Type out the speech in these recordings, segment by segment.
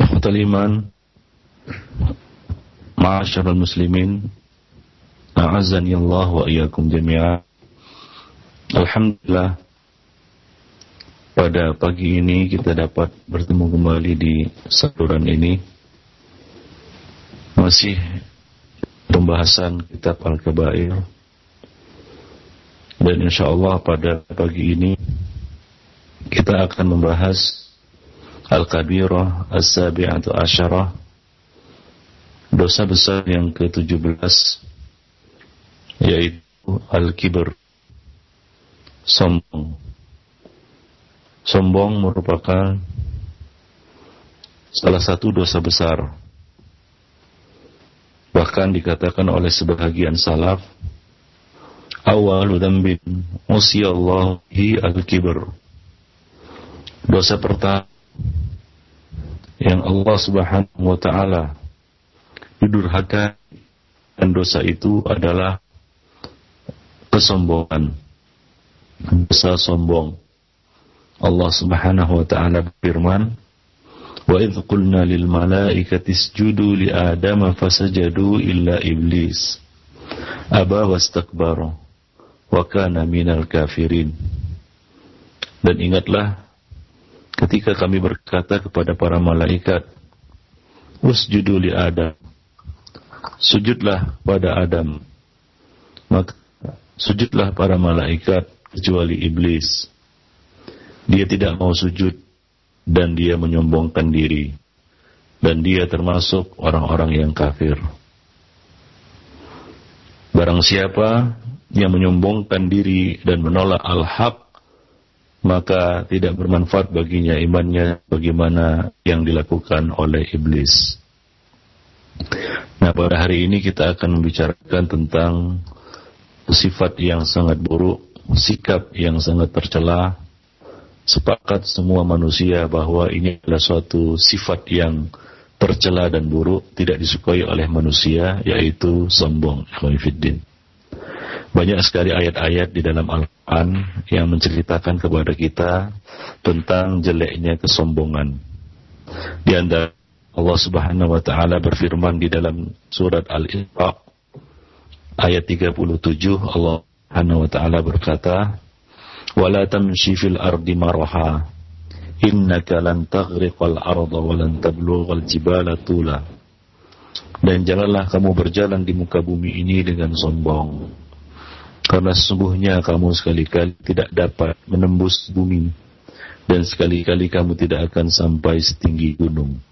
Ikhwatal iman. Ma'asyiral muslimin. A'azani Allah wa iyyakum jami'a. Alhamdulillah. Pada pagi ini kita dapat bertemu kembali di saluran ini. Masih pembahasan kitab Al-Kabair. Dan insya Allah pada pagi ini Kita akan membahas Al-Kabirah As-Sabi'atu Asyarah. Dosa besar yang ke-17 Yaitu Al-Kibr. Sombong. Sombong merupakan Salah satu dosa besar. Bahkan dikatakan oleh sebahagian salaf Awalu dambin Usiyallahi al-kibr. Dosa pertama yang Allah Subhanahu wa taala didurhaka dan dosa itu adalah kesombongan. Dosa sombong. Allah Subhanahu wa taala berfirman, "Wa idh qulna lil malaikati isjudu li Adam fasajadu illa iblis aba wastakbara wa kana minal kafirin." Dan ingatlah ketika kami berkata kepada para malaikat, Usjudu li Adam. Sujudlah pada Adam. Maka sujudlah para malaikat kecuali iblis. Dia tidak mau sujud dan dia menyombongkan diri. Dan dia termasuk orang-orang yang kafir. Barang siapa yang menyombongkan diri dan menolak al-haq maka tidak bermanfaat baginya imannya bagaimana yang dilakukan oleh iblis. Nah, pada hari ini kita akan membicarakan tentang sifat yang sangat buruk, sikap yang sangat tercela. Sepakat semua manusia bahwa ini adalah suatu sifat yang tercela dan buruk, tidak disukai oleh manusia, yaitu sombong. Ikhwanifiddin. Banyak sekali ayat-ayat di dalam Al-Quran yang menceritakan kepada kita tentang jeleknya kesombongan. Di antara Allah Subhanahu wa taala berfirman di dalam surat Al-Isra ayat 37 Allah Subhanahu wa taala berkata, "Wala tamshi fil ardi maraha innaka lan taghriqal arda wa lan tablughal jibala tula." Dan janganlah kamu berjalan di muka bumi ini dengan sombong karena sesungguhnya kamu sekali-kali tidak dapat menembus bumi. Dan sekali-kali kamu tidak akan sampai setinggi gunung.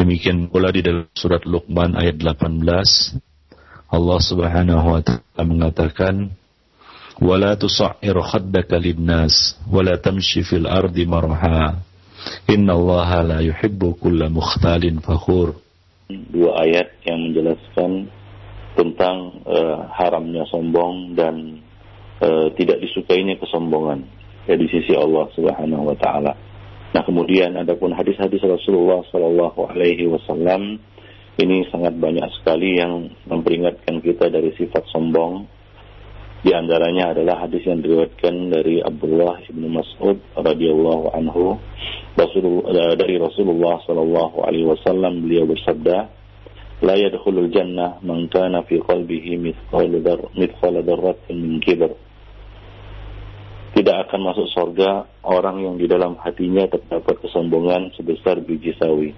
Demikian pula di dalam surat Luqman ayat 18 Allah Subhanahu wa taala mengatakan wala tusa'ir khaddaka linnas wala tamshi fil ardi marha. Innallaha la yuhibbu kulla mukhtalin fakhur. Dua ayat yang menjelaskan tentang uh, haramnya sombong dan uh, tidak disukainya kesombongan ya di sisi Allah Subhanahu wa taala. Nah, kemudian adapun hadis-hadis Rasulullah Shallallahu alaihi wasallam ini sangat banyak sekali yang memperingatkan kita dari sifat sombong. Di antaranya adalah hadis yang diriwayatkan dari Abdullah bin Mas'ud radhiyallahu anhu Rasulullah, dari Rasulullah Shallallahu alaihi wasallam beliau bersabda, لا يدخل الجنة من كان في قلبه مثقال در مثقال ذرة من كبر tidak akan masuk surga orang yang di dalam hatinya terdapat kesombongan sebesar biji sawi.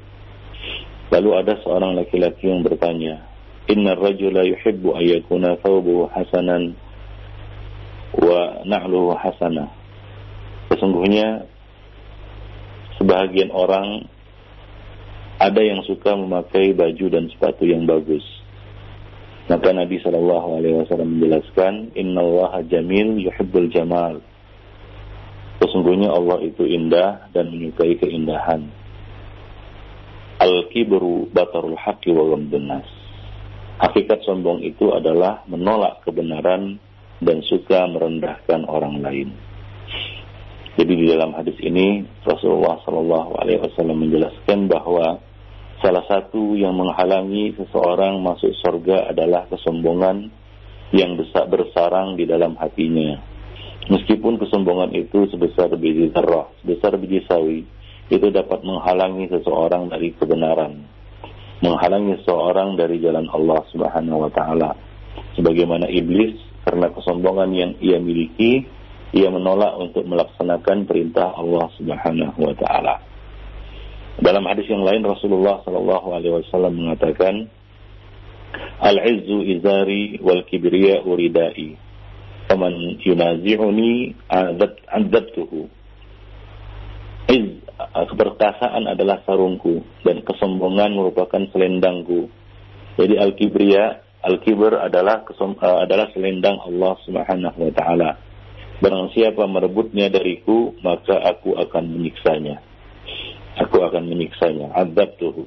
Lalu ada seorang laki-laki yang bertanya, Inna rajula yuhibbu ayyakuna thawbuhu hasanan wa na'luhu hasanah. Sesungguhnya sebahagian orang ada yang suka memakai baju dan sepatu yang bagus. Maka Nabi Shallallahu Alaihi Wasallam menjelaskan, Inna Allah jamil yuhibbul jamal. Sesungguhnya Allah itu indah dan menyukai keindahan. Al-kibru batarul haqqi wa nas. Hakikat sombong itu adalah menolak kebenaran dan suka merendahkan orang lain. Jadi di dalam hadis ini Rasulullah Shallallahu Alaihi Wasallam menjelaskan bahwa Salah satu yang menghalangi seseorang masuk surga adalah kesombongan yang besar bersarang di dalam hatinya. Meskipun kesombongan itu sebesar biji zarrah, sebesar biji sawi, itu dapat menghalangi seseorang dari kebenaran, menghalangi seseorang dari jalan Allah Subhanahu wa taala. Sebagaimana iblis karena kesombongan yang ia miliki, ia menolak untuk melaksanakan perintah Allah Subhanahu wa taala. Dalam hadis yang lain Rasulullah Shallallahu Alaihi Wasallam mengatakan, Al-izzu izari wal kibriya uridai. Faman yunazi'uni adabtuhu. Iz, keperkasaan adalah sarungku dan kesombongan merupakan selendangku. Jadi al-kibriya, al-kibr adalah kesom, uh, adalah selendang Allah Subhanahu wa taala. Barang siapa merebutnya dariku, maka aku akan menyiksanya aku akan menyiksanya. Adab tuh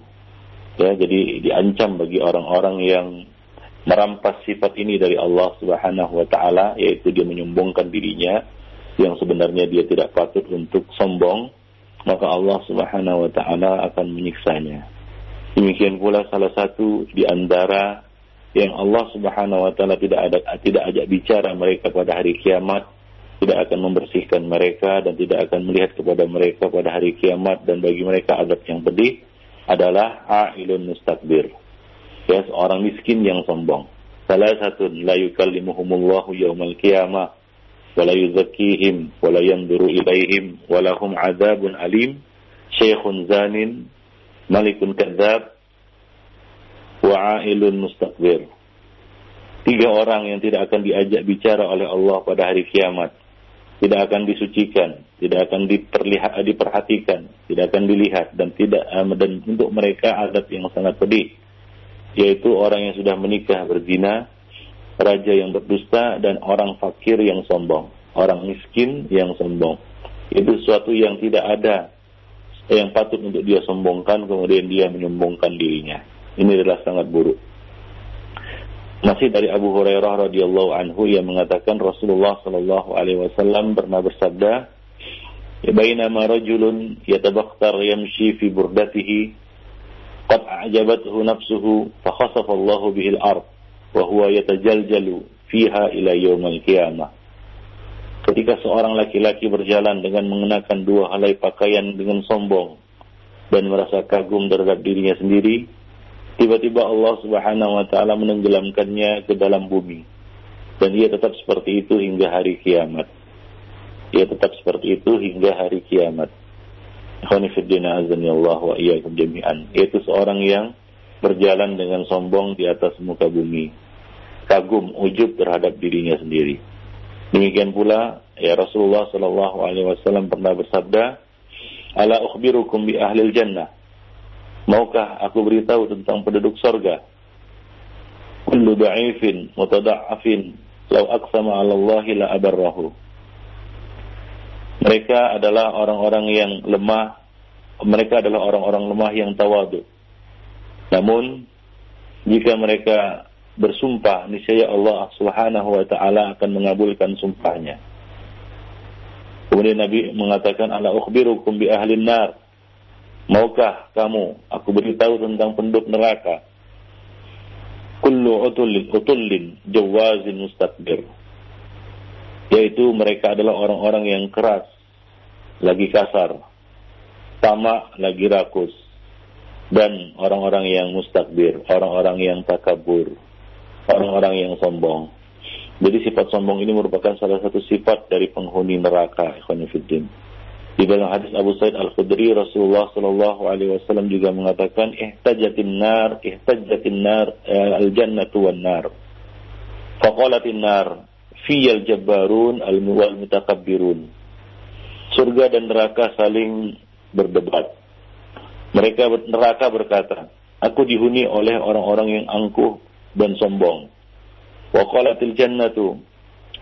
ya jadi diancam bagi orang-orang yang merampas sifat ini dari Allah Subhanahu wa taala yaitu dia menyombongkan dirinya yang sebenarnya dia tidak patut untuk sombong maka Allah Subhanahu wa taala akan menyiksanya. Demikian pula salah satu di antara yang Allah Subhanahu wa taala tidak ada tidak ajak bicara mereka pada hari kiamat tidak akan membersihkan mereka dan tidak akan melihat kepada mereka pada hari kiamat dan bagi mereka adab yang pedih adalah ailun mustakbir. Ya, seorang miskin yang sombong. Salah satu la yukallimuhumullahu yaumal qiyamah wa la yuzakkihim wa la yanzuru ilaihim wa lahum adzabun alim syekhun zanin malikun kadzab wa ailun mustakbir. Tiga orang yang tidak akan diajak bicara oleh Allah pada hari kiamat tidak akan disucikan, tidak akan diperlihat, diperhatikan, tidak akan dilihat dan tidak eh, dan untuk mereka adat yang sangat pedih yaitu orang yang sudah menikah berzina, raja yang berdusta dan orang fakir yang sombong, orang miskin yang sombong. Itu sesuatu yang tidak ada yang patut untuk dia sombongkan kemudian dia menyombongkan dirinya. Ini adalah sangat buruk. Masih dari Abu Hurairah radhiyallahu anhu yang mengatakan Rasulullah sallallahu alaihi wasallam pernah bersabda, "Bainama rajulun yatabakhtar yamshi fi burdatihi qad a'jabathu nafsuhu fa khasafa Allahu bihi al-ard wa huwa yatajaljalu fiha ila yaumil qiyamah." Ketika seorang laki-laki berjalan dengan mengenakan dua helai pakaian dengan sombong dan merasa kagum terhadap dirinya sendiri, Tiba-tiba Allah Subhanahu wa taala menenggelamkannya ke dalam bumi. Dan ia tetap seperti itu hingga hari kiamat. Ia tetap seperti itu hingga hari kiamat. Khonifuddin azani Allah wa iyyakum jami'an. Yaitu seorang yang berjalan dengan sombong di atas muka bumi. Kagum, ujub terhadap dirinya sendiri. Demikian pula ya Rasulullah Shallallahu alaihi wasallam pernah bersabda, "Ala ukhbirukum bi ahlil jannah?" Maukah aku beritahu tentang penduduk sorga? Kullu da'ifin mutada'afin lau aqsama 'ala Allah la abarrahu. Mereka adalah orang-orang yang lemah, mereka adalah orang-orang lemah yang tawadu. Namun jika mereka bersumpah, niscaya Allah Subhanahu wa taala akan mengabulkan sumpahnya. Kemudian Nabi mengatakan, "Ala ukhbirukum bi ahli nar." Maukah kamu aku beritahu tentang penduduk neraka? Kullu utullin, utullin jawazin mustakbir. Yaitu mereka adalah orang-orang yang keras, lagi kasar, tamak, lagi rakus, dan orang-orang yang mustakbir, orang-orang yang takabur, orang-orang yang sombong. Jadi sifat sombong ini merupakan salah satu sifat dari penghuni neraka, ikhwanifiddin. Di dalam hadis Abu Sa'id Al-Khudri Rasulullah sallallahu alaihi wasallam juga mengatakan ihtajatin nar ihtajatin nar eh, al-jannatu wan nar. Faqalatin nar fiyal jabbarun al-wal mutakabbirun. Surga dan neraka saling berdebat. Mereka neraka berkata, aku dihuni oleh orang-orang yang angkuh dan sombong. Wa qalatil jannatu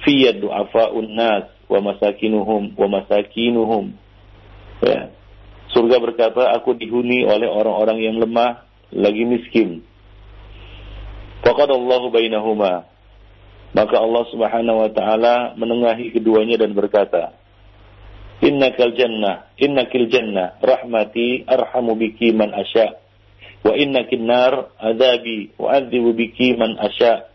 fiyad du'afa'un nas wa masakinuhum wa masakinuhum. Ya. Surga berkata, aku dihuni oleh orang-orang yang lemah, lagi miskin. Faqadallahu bainahuma. Maka Allah Subhanahu wa taala menengahi keduanya dan berkata, Innakal jannah, innakil jannah, rahmati arhamu biki man asya. Wa innakin nar adabi wa adzibu biki man asya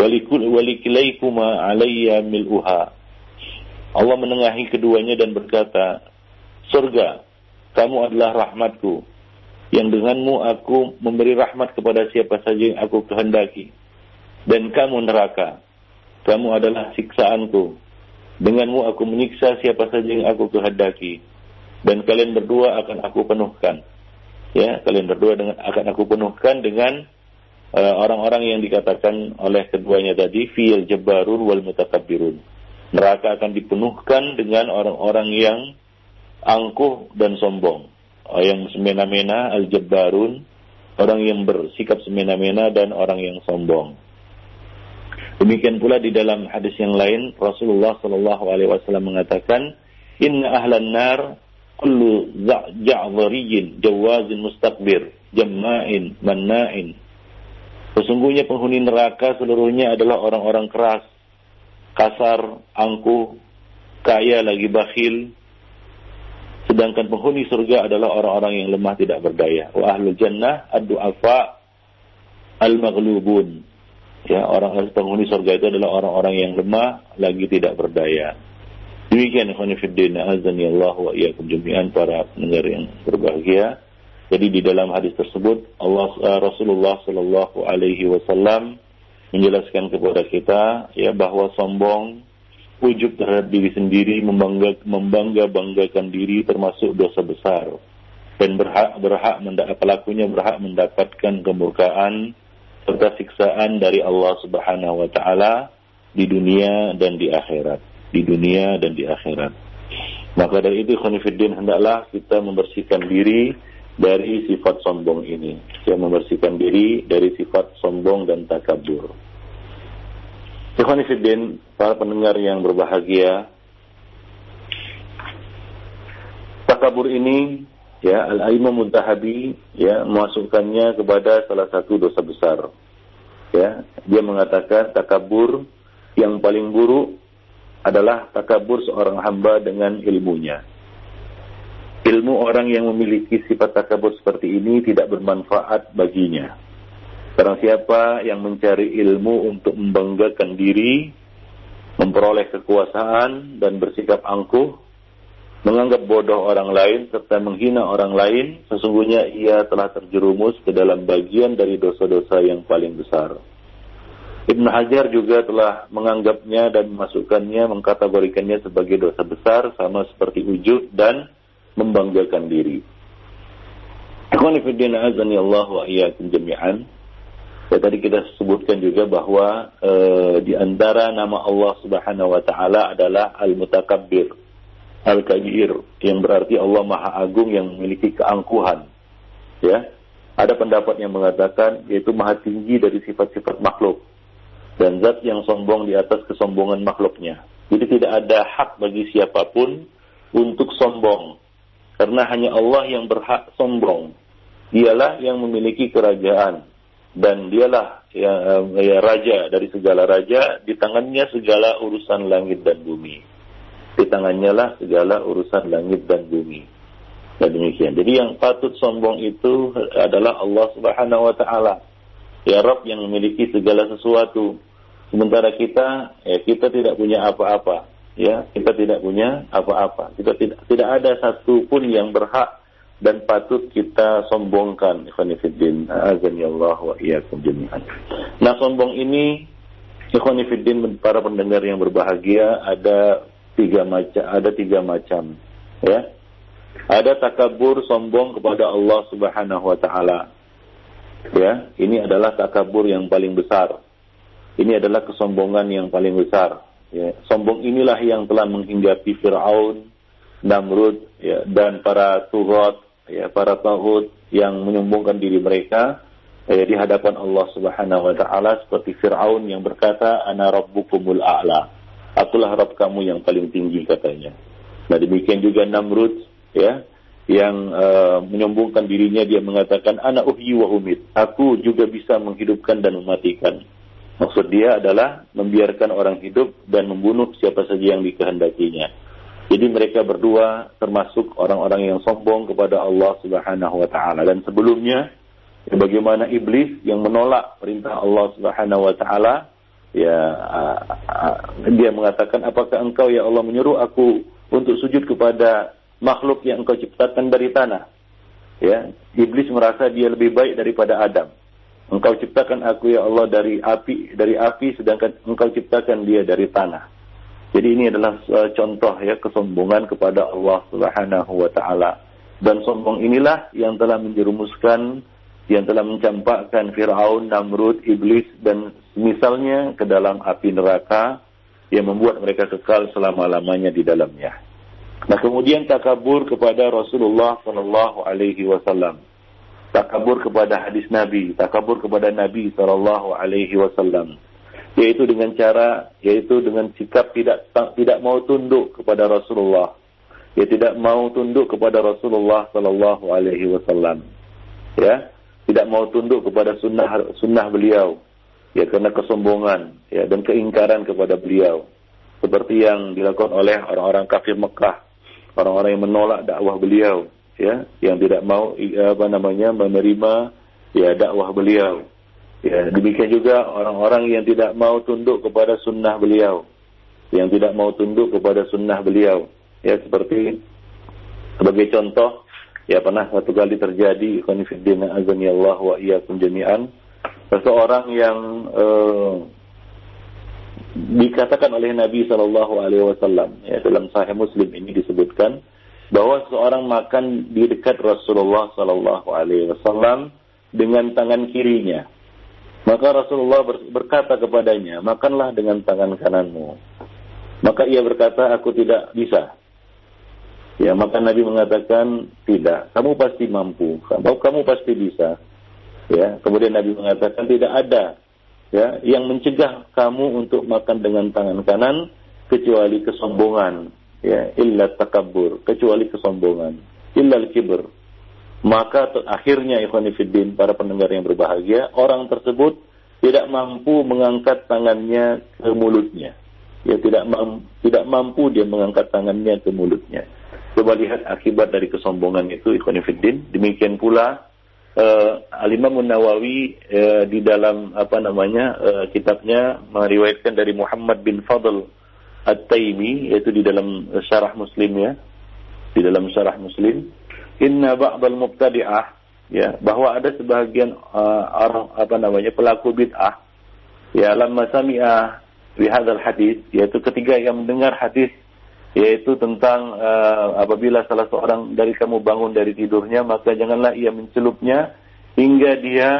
walikilaikuma alayya mil'uha. Allah menengahi keduanya dan berkata, Surga, kamu adalah rahmatku, yang denganmu aku memberi rahmat kepada siapa saja yang aku kehendaki. Dan kamu neraka, kamu adalah siksaanku, denganmu aku menyiksa siapa saja yang aku kehendaki. Dan kalian berdua akan aku penuhkan. Ya, kalian berdua dengan, akan aku penuhkan dengan Eh, orang-orang yang dikatakan oleh keduanya tadi fil jabarun wal mutakabbirun. Neraka akan dipenuhkan dengan orang-orang yang angkuh dan sombong. Oh, yang semena-mena al-jabbarun, orang yang bersikap semena-mena dan orang yang sombong. Demikian pula di dalam hadis yang lain Rasulullah Shallallahu alaihi wasallam mengatakan, "Inna ahlan nar kullu ja'dhariyin jawazin mustakbir, jamma'in, manna'in, Sesungguhnya penghuni neraka seluruhnya adalah orang-orang keras, kasar, angkuh, kaya lagi bakhil. Sedangkan penghuni surga adalah orang-orang yang lemah tidak berdaya. Wa ahlul jannah ad-du'afa al-maghlubun. Ya, orang penghuni surga itu adalah orang-orang yang lemah lagi tidak berdaya. Demikian fillah azan ya Allah wa iyyakum jami'an para pendengar yang berbahagia. Jadi di dalam hadis tersebut Allah uh, Rasulullah Shallallahu Alaihi Wasallam menjelaskan kepada kita ya bahwa sombong, ujub terhadap diri sendiri, membangga membangga banggakan diri termasuk dosa besar dan berhak berhak pelakunya berhak mendapatkan kemurkaan serta siksaan dari Allah Subhanahu Wa Taala di dunia dan di akhirat, di dunia dan di akhirat. Maka dari itu, Khonifuddin hendaklah kita membersihkan diri dari sifat sombong ini. Dia membersihkan diri dari sifat sombong dan takabur. Ikhwanifidin, para pendengar yang berbahagia, takabur ini ya Al-Aimam Muntahabi ya memasukkannya kepada salah satu dosa besar. Ya, dia mengatakan takabur yang paling buruk adalah takabur seorang hamba dengan ilmunya. Ilmu orang yang memiliki sifat takabur seperti ini tidak bermanfaat baginya. Barang siapa yang mencari ilmu untuk membanggakan diri, memperoleh kekuasaan dan bersikap angkuh, menganggap bodoh orang lain serta menghina orang lain, sesungguhnya ia telah terjerumus ke dalam bagian dari dosa-dosa yang paling besar. Ibn Hajar juga telah menganggapnya dan memasukkannya, mengkategorikannya sebagai dosa besar sama seperti ujub dan membanggakan diri. Ikhwanifidina azani Allah wa iyyakum jami'an. Ya, tadi kita sebutkan juga bahwa e, di antara nama Allah Subhanahu wa taala adalah Al-Mutakabbir, Al-Kabir, yang berarti Allah Maha Agung yang memiliki keangkuhan. Ya. Ada pendapat yang mengatakan yaitu Maha tinggi dari sifat-sifat makhluk dan zat yang sombong di atas kesombongan makhluknya. Jadi tidak ada hak bagi siapa pun untuk sombong karena hanya Allah yang berhak sombong. Dialah yang memiliki kerajaan dan dialah ya, ya raja dari segala raja, di tangannya segala urusan langit dan bumi. Di tangannya lah segala urusan langit dan bumi. Dan demikian. Jadi yang patut sombong itu adalah Allah Subhanahu wa taala. Ya Rabb yang memiliki segala sesuatu. Sementara kita ya kita tidak punya apa-apa ya kita tidak punya apa-apa. Kita tidak tidak ada satu pun yang berhak dan patut kita sombongkan. Ikhwanifiddin azani Allah wa iyyakum jami'an. Nah sombong ini ikhwanifiddin para pendengar yang berbahagia ada tiga macam ada tiga macam ya. Ada takabur sombong kepada Allah Subhanahu wa taala ya. Ini adalah takabur yang paling besar. Ini adalah kesombongan yang paling besar ya sombong inilah yang telah menghinggapi Firaun Namrud ya dan para tuhat ya para tauhid yang menyombongkan diri mereka ya, di hadapan Allah Subhanahu wa taala seperti Firaun yang berkata ana rabbukumul a'la. Akulah Rabb kamu yang paling tinggi katanya. Nah demikian juga Namrud ya yang uh, menyombongkan dirinya dia mengatakan ana uhyi wa aku juga bisa menghidupkan dan mematikan maksud dia adalah membiarkan orang hidup dan membunuh siapa saja yang dikehendakinya jadi mereka berdua termasuk orang-orang yang sombong kepada Allah Subhanahu wa taala dan sebelumnya ya, bagaimana iblis yang menolak perintah Allah Subhanahu wa taala ya dia mengatakan apakah engkau ya Allah menyuruh aku untuk sujud kepada makhluk yang engkau ciptakan dari tanah. Ya, iblis merasa dia lebih baik daripada Adam. Engkau ciptakan aku ya Allah dari api, dari api sedangkan engkau ciptakan dia dari tanah. Jadi ini adalah uh, contoh ya kesombongan kepada Allah Subhanahu wa taala. Dan sombong inilah yang telah menjerumuskan yang telah mencampakkan Firaun, Namrud, iblis dan misalnya ke dalam api neraka yang membuat mereka kekal selama-lamanya di dalamnya. Nah kemudian takabur kepada Rasulullah Sallallahu Alaihi Wasallam, takabur kepada hadis Nabi, takabur kepada Nabi Sallallahu Alaihi Wasallam, yaitu dengan cara, yaitu dengan sikap tidak tidak mau tunduk kepada Rasulullah, ya tidak mau tunduk kepada Rasulullah Sallallahu Alaihi Wasallam, ya? Tidak mau tunduk kepada sunnah sunnah beliau, ya karena kesombongan, ya dan keingkaran kepada beliau, seperti yang dilakukan oleh orang-orang kafir Mekah orang-orang yang menolak dakwah beliau ya yang tidak mau apa namanya menerima ya dakwah beliau. Ya demikian juga orang-orang yang tidak mau tunduk kepada sunnah beliau. Yang tidak mau tunduk kepada sunnah beliau. Ya seperti sebagai contoh ya pernah satu kali terjadi konfidin azani Allah wa iyyakum jami'an seseorang yang eh, dikatakan oleh Nabi Shallallahu Alaihi Wasallam ya, dalam Sahih Muslim ini disebutkan bahwa seorang makan di dekat Rasulullah Shallallahu Alaihi Wasallam dengan tangan kirinya. Maka Rasulullah berkata kepadanya, makanlah dengan tangan kananmu. Maka ia berkata, aku tidak bisa. Ya, maka Nabi mengatakan, tidak, kamu pasti mampu, kamu, kamu pasti bisa. Ya, kemudian Nabi mengatakan, tidak ada ya yang mencegah kamu untuk makan dengan tangan kanan kecuali kesombongan ya illa takabur kecuali kesombongan. Illa kibr maka akhirnya ikhwanifiddin para pendengar yang berbahagia orang tersebut tidak mampu mengangkat tangannya ke mulutnya. Ya tidak mampu, tidak mampu dia mengangkat tangannya ke mulutnya. Coba lihat akibat dari kesombongan itu ikhwanifiddin demikian pula uh, Al-Imam Nawawi uh, di dalam apa namanya uh, kitabnya meriwayatkan dari Muhammad bin Fadl At-Taimi yaitu di dalam syarah Muslim ya. Di dalam syarah Muslim. Inna ba'dal mubtadi'ah ya bahwa ada sebagian uh, orang apa namanya pelaku bid'ah. Ya lamma sami'a bi hadzal hadis yaitu ketika yang mendengar hadis yaitu tentang uh, apabila salah seorang dari kamu bangun dari tidurnya maka janganlah ia mencelupnya hingga dia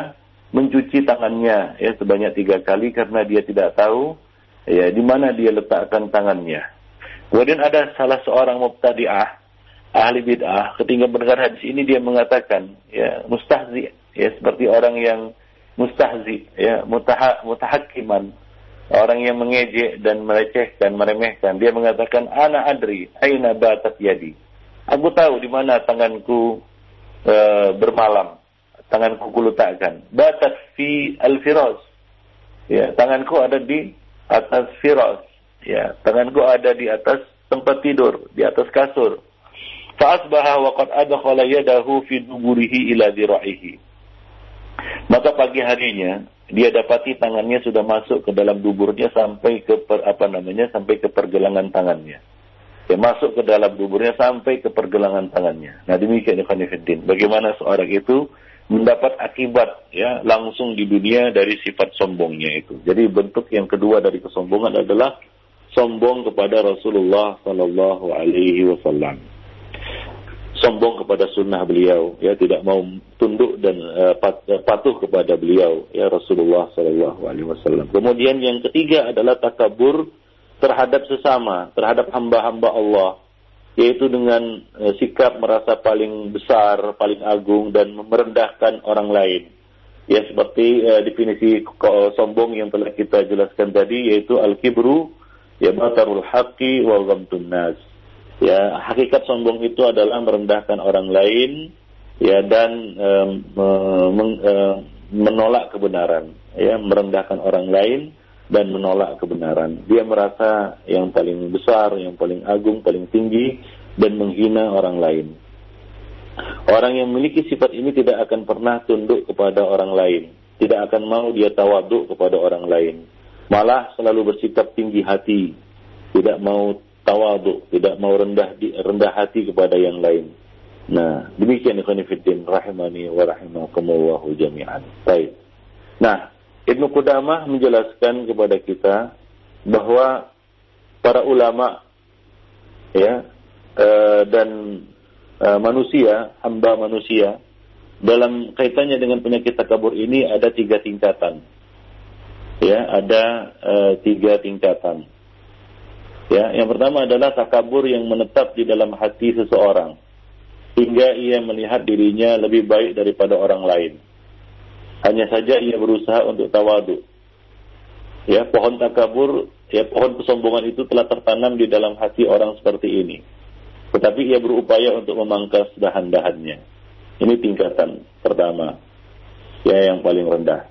mencuci tangannya. Ya sebanyak tiga kali karena dia tidak tahu ya di mana dia letakkan tangannya. Kemudian ada salah seorang mubtadi'ah ahli bid'ah ketika mendengar hadis ini dia mengatakan ya mustahzi ya seperti orang yang mustahzi ya mutaha, mutahakiman orang yang mengejek dan melecehkan, meremehkan. Dia mengatakan, Ana adri, aina batat yadi. Aku tahu di mana tanganku e, bermalam. Tanganku kuletakkan. Batat fi al-firas. Ya, tanganku ada di atas firas. Ya, tanganku ada di atas tempat tidur, di atas kasur. Fa'asbaha wa qad adkhala yadahu fi duburihi ila dhira'ihi. Maka pagi harinya dia dapati tangannya sudah masuk ke dalam duburnya sampai ke per, apa namanya sampai ke pergelangan tangannya. Dia masuk ke dalam duburnya sampai ke pergelangan tangannya. Nah demikian Ikhwanifiddin. Bagaimana seorang itu mendapat akibat ya langsung di dunia dari sifat sombongnya itu. Jadi bentuk yang kedua dari kesombongan adalah sombong kepada Rasulullah Sallallahu Alaihi Wasallam. Sombong kepada sunnah beliau ya tidak mau tunduk dan uh, patuh kepada beliau ya Rasulullah Sallallahu Alaihi Wasallam. Kemudian yang ketiga adalah takabur terhadap sesama terhadap hamba-hamba Allah yaitu dengan uh, sikap merasa paling besar paling agung dan merendahkan orang lain. Ya seperti uh, definisi sombong yang telah kita jelaskan tadi yaitu al-kibru ya batarul haqqi wa ghamtun nas. Ya, hakikat sombong itu adalah merendahkan orang lain ya dan um, men, um, menolak kebenaran, ya, merendahkan orang lain dan menolak kebenaran. Dia merasa yang paling besar, yang paling agung, paling tinggi dan menghina orang lain. Orang yang memiliki sifat ini tidak akan pernah tunduk kepada orang lain, tidak akan mau dia tawaduk kepada orang lain. Malah selalu bersikap tinggi hati, tidak mau tawadu, tidak mau rendah rendah hati kepada yang lain. Nah, demikian ikhwan rahimani wa rahimakumullah jami'an. Baik. Nah, Ibnu Qudamah menjelaskan kepada kita bahwa para ulama ya e, dan e, manusia, hamba manusia dalam kaitannya dengan penyakit takabur ini ada tiga tingkatan. Ya, ada e, tiga tingkatan. Ya, yang pertama adalah takabur yang menetap di dalam hati seseorang hingga ia melihat dirinya lebih baik daripada orang lain. Hanya saja ia berusaha untuk tawadu. Ya, pohon takabur, ya pohon kesombongan itu telah tertanam di dalam hati orang seperti ini. Tetapi ia berupaya untuk memangkas dahan-dahannya. Ini tingkatan pertama. Ya, yang paling rendah.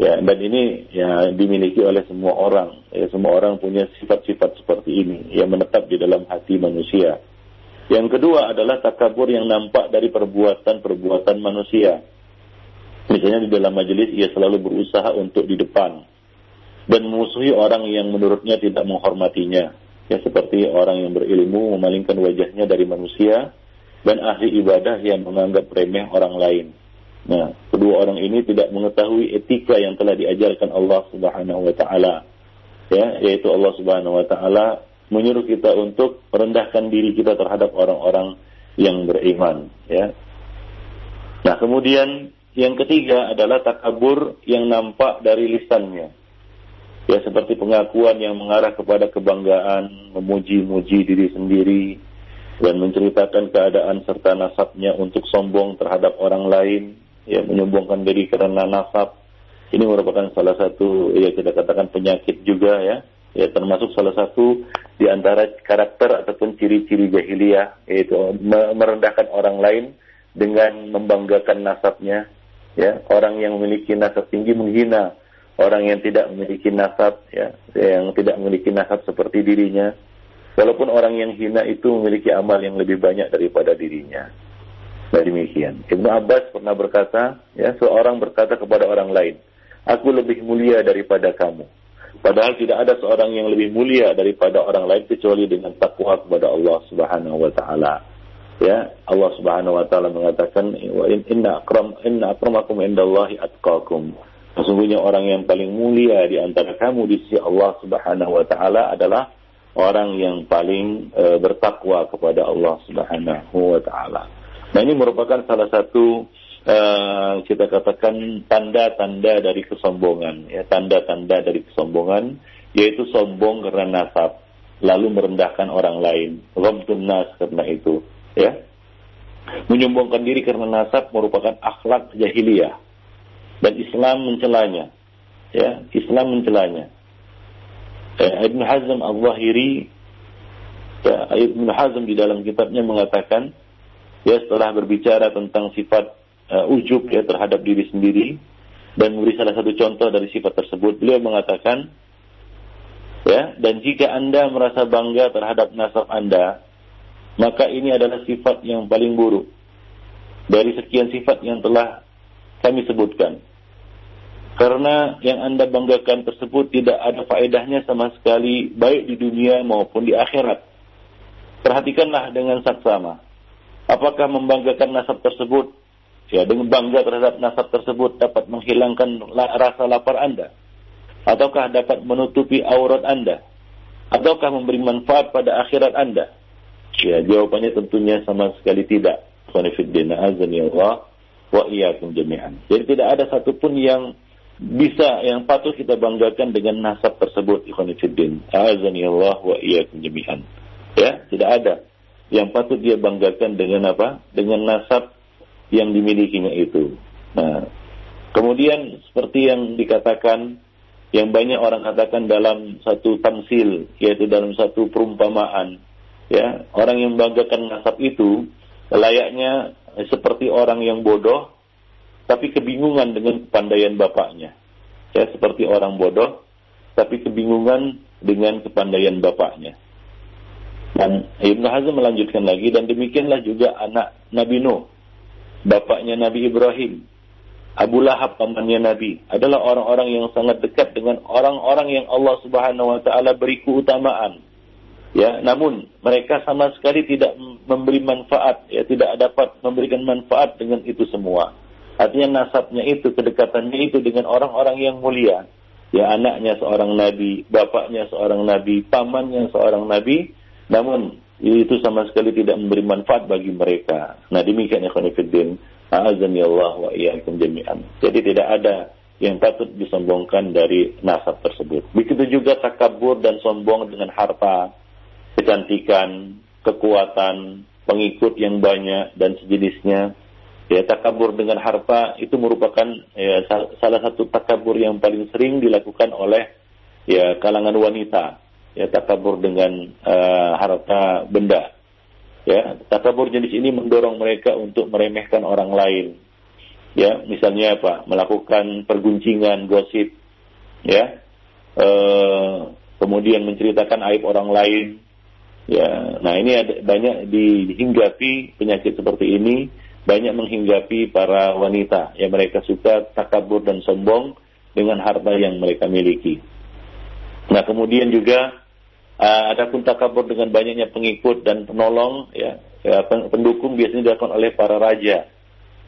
Ya, dan ini ya dimiliki oleh semua orang. Ya, semua orang punya sifat-sifat seperti ini yang menetap di dalam hati manusia. Yang kedua adalah takabur yang nampak dari perbuatan-perbuatan manusia. Misalnya di dalam majelis ia selalu berusaha untuk di depan dan memusuhi orang yang menurutnya tidak menghormatinya. Ya seperti orang yang berilmu memalingkan wajahnya dari manusia dan ahli ibadah yang menganggap remeh orang lain. Nah, kedua orang ini tidak mengetahui etika yang telah diajarkan Allah Subhanahu wa taala. Ya, yaitu Allah Subhanahu wa taala menyuruh kita untuk merendahkan diri kita terhadap orang-orang yang beriman, ya. Nah, kemudian yang ketiga adalah takabur yang nampak dari lisannya. Ya, seperti pengakuan yang mengarah kepada kebanggaan, memuji-muji diri sendiri, dan menceritakan keadaan serta nasabnya untuk sombong terhadap orang lain, ya menyombongkan diri karena nasab. Ini merupakan salah satu ya kita katakan penyakit juga ya. Ya termasuk salah satu di antara karakter ataupun ciri-ciri jahiliyah yaitu merendahkan orang lain dengan membanggakan nasabnya ya orang yang memiliki nasab tinggi menghina orang yang tidak memiliki nasab ya yang tidak memiliki nasab seperti dirinya walaupun orang yang hina itu memiliki amal yang lebih banyak daripada dirinya Nah demikian. Ibnu Abbas pernah berkata, ya seorang berkata kepada orang lain, aku lebih mulia daripada kamu. Padahal tidak ada seorang yang lebih mulia daripada orang lain kecuali dengan takwa kepada Allah Subhanahu wa taala. Ya, Allah Subhanahu wa taala mengatakan inna akram inna akramakum indallahi atqakum. Sesungguhnya orang yang paling mulia di antara kamu di sisi Allah Subhanahu wa taala adalah orang yang paling e, bertakwa kepada Allah Subhanahu wa taala. Nah ini merupakan salah satu uh, kita katakan tanda-tanda dari kesombongan, ya tanda-tanda dari kesombongan, yaitu sombong karena nasab, lalu merendahkan orang lain, ghamtun nas karena itu, ya. Menyombongkan diri karena nasab merupakan akhlak jahiliyah dan Islam mencelanya, ya Islam mencelanya. Eh, Ibn Hazm al-Zahiri ya, Ibn Hazm di dalam kitabnya mengatakan ya setelah berbicara tentang sifat uh, ujub ya terhadap diri sendiri dan memberi salah satu contoh dari sifat tersebut beliau mengatakan ya dan jika anda merasa bangga terhadap nasab anda maka ini adalah sifat yang paling buruk dari sekian sifat yang telah kami sebutkan karena yang anda banggakan tersebut tidak ada faedahnya sama sekali baik di dunia maupun di akhirat perhatikanlah dengan saksama Apakah membanggakan nasab tersebut? Ya, dengan bangga terhadap nasab tersebut dapat menghilangkan rasa lapar Anda? Ataukah dapat menutupi aurat Anda? ataukah memberi manfaat pada akhirat Anda? Ya, jawabannya tentunya sama sekali tidak. Allah wa jami'an. Jadi tidak ada satupun yang bisa yang patut kita banggakan dengan nasab tersebut ikhwanifiddin. Azani Allah wa iyyakum jami'an. Ya, tidak ada yang patut dia banggakan dengan apa? Dengan nasab yang dimilikinya itu. Nah, kemudian seperti yang dikatakan yang banyak orang katakan dalam satu tamsil yaitu dalam satu perumpamaan ya orang yang membanggakan nasab itu layaknya seperti orang yang bodoh tapi kebingungan dengan kepandaian bapaknya. Ya seperti orang bodoh tapi kebingungan dengan kepandaian bapaknya. Dan Ibnu Hazm melanjutkan lagi dan demikianlah juga anak Nabi Nuh. Bapaknya Nabi Ibrahim Abu Lahab pamannya Nabi adalah orang-orang yang sangat dekat dengan orang-orang yang Allah Subhanahu wa taala beri keutamaan. Ya, namun mereka sama sekali tidak memberi manfaat, ya tidak dapat memberikan manfaat dengan itu semua. Artinya nasabnya itu, kedekatannya itu dengan orang-orang yang mulia. Ya, anaknya seorang nabi, bapaknya seorang nabi, pamannya seorang nabi, namun itu sama sekali tidak memberi manfaat bagi mereka. Nah, demikian ya Khonifuddin. A'azani Allah wa iyyakum jami'an. Jadi tidak ada yang patut disombongkan dari nasab tersebut. Begitu juga takabur dan sombong dengan harta, kecantikan, kekuatan, pengikut yang banyak dan sejenisnya. Ya, takabur dengan harta itu merupakan ya, salah satu takabur yang paling sering dilakukan oleh ya kalangan wanita. Ya, takabur dengan uh, harta benda Ya, takabur jenis ini mendorong mereka untuk meremehkan orang lain. Ya, misalnya apa? Melakukan perguncingan, gosip. Ya, e, kemudian menceritakan aib orang lain. Ya, nah ini ada banyak dihinggapi penyakit seperti ini, banyak menghinggapi para wanita yang mereka suka takabur dan sombong dengan harta yang mereka miliki. Nah, kemudian juga Uh, adapun takabur dengan banyaknya pengikut dan penolong, ya, ya pendukung biasanya dilakukan oleh para raja